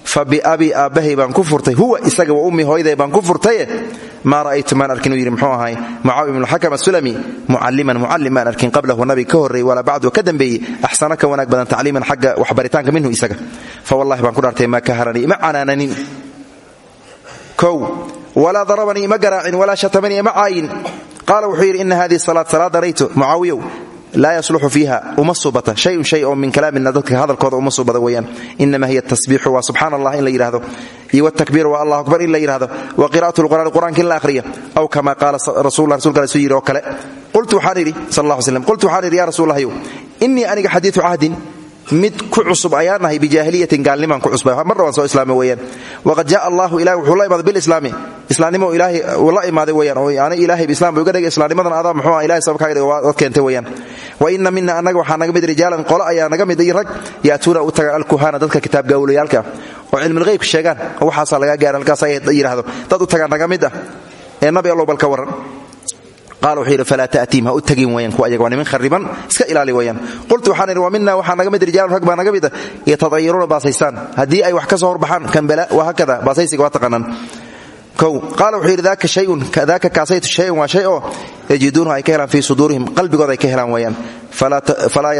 fa biabii aabbahay baan ku furtay. Huwa isaga wa ummi hooyaday baan ku furtaye maa ra'aytu maan arkin uu yidhi muxuu ahay mucaawi ibnu xakam asulami mucalliman mucallim maan arkin qablahu nabiga ka horreeyey walaa bacdu ka dambeeyey axsana ka wanaag badan tacliiman xagga waxbaritaanka minhu isaga. Fa wallahi baan ku dhaartay maa kaharanii ima canaananin. Kow walaa darabanii ima garaacin walaa shatamanii ima caayin qaala wuxuu yidhi ina hadihi salaad salaada rayto mucaawiyow laa yasluxu fiiha uma subata shayun shay oo min kalaamina dadka hadalkooda uma subada weeyaan. Inama hiya tasbiixu waa subxaana allah in la yidhahdo iyo wtakbiir waa allah akbar in la yidhahdo wa qira'at lqur'aani qur'aanka in la akhriya aw kama qaala rasulula rasulka su yidhi oo kale. Qultu waxaan idhi sal allah qultu waxaan ya rasuullahyow innii aniga xadiidu cahdin mid ku cusub ayaan nahay bijaahiliyatin gaalnimaan ku cusbay marna waan soo islaamay weeyaan. Waqad jaa allahu ilahi wuxuu la imaaday bilislaami islaamnimo ilaahay uu la imaaday weeyaan. Oo ani ilaahay islam buu iga dhigay. Islaamnimadan adaa muxuu ah sabab kaaga dhigay waa dad keentay weeyaan. Wa inna mina annaga waxaa naga mid rijaalan qolo ayaa naga mid rag yaatuuna u tagaan alkuhaana dadka kitaab gaawulayaalka oo cilmilghaybka sheegaan oo waxaasaa lagaa gaara halkaas ay yidhaahdo. Dad u tagaan naga mid ah ee nabi allow bal ka qaal wuxuu yidhi falaa ta'tiim ha u tagin weyaan kuwa ayaga waa nimin khariban iska ilaali weyaan qultu waxaan idhi wa mina waxaa naga mid rijaalun rag baa naga mid ah yatadayaruuna baasaystaan haddii ay wax ka soo horbaxaan kambala waa hakada baasaysiga waa taqaanaan kow qaala wuxuu yidhi daaka kaasaytu shayun waa shay oo yajiduunahu ay ka helaan fii suduurihim qalbigooda ay ka helaan weeyaan falaa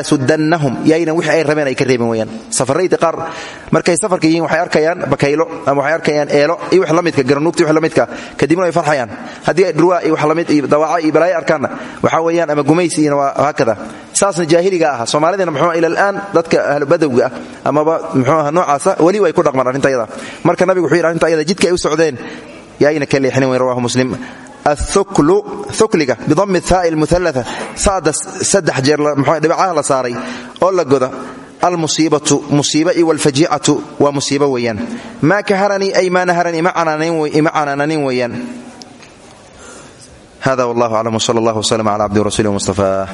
yasudannahum yayna wixii ay rabeen ay ka reebin weyaan safarayda qaar markay safarka waxay arkayaan bakaylo ama waxay arkayaan eelo iyo wax la midka wax la kadibna way farxayaan haddii ay dhurwaa iyo wax la iyo dawaaca iyo balaayo arkaanna waxaa weeyaan ama gumaysi iyona waa haakada saasna jaahiliga aha soomaalidina muxuu ila al'aan dadka ahlu badowga ah amaba muxuu aha noocaasa weli way ku dhaqmaan arrinta ayada marka nabigu wuxuu yidhi jidka ay u socdeen yaayna ka leexinin weyn rawahu muslim ukliga bidami thaai lmualaa saada saddex jeer dhibacaha la saaray oo la goda almusiibatu musiiba iyo walfajiicatu waa musiibo weeyaan maa kaharanii ay maa naharanii ima canaananin weeyaan hada wallah aclam wsala allah wslm cala cabdi rasuuli mustafa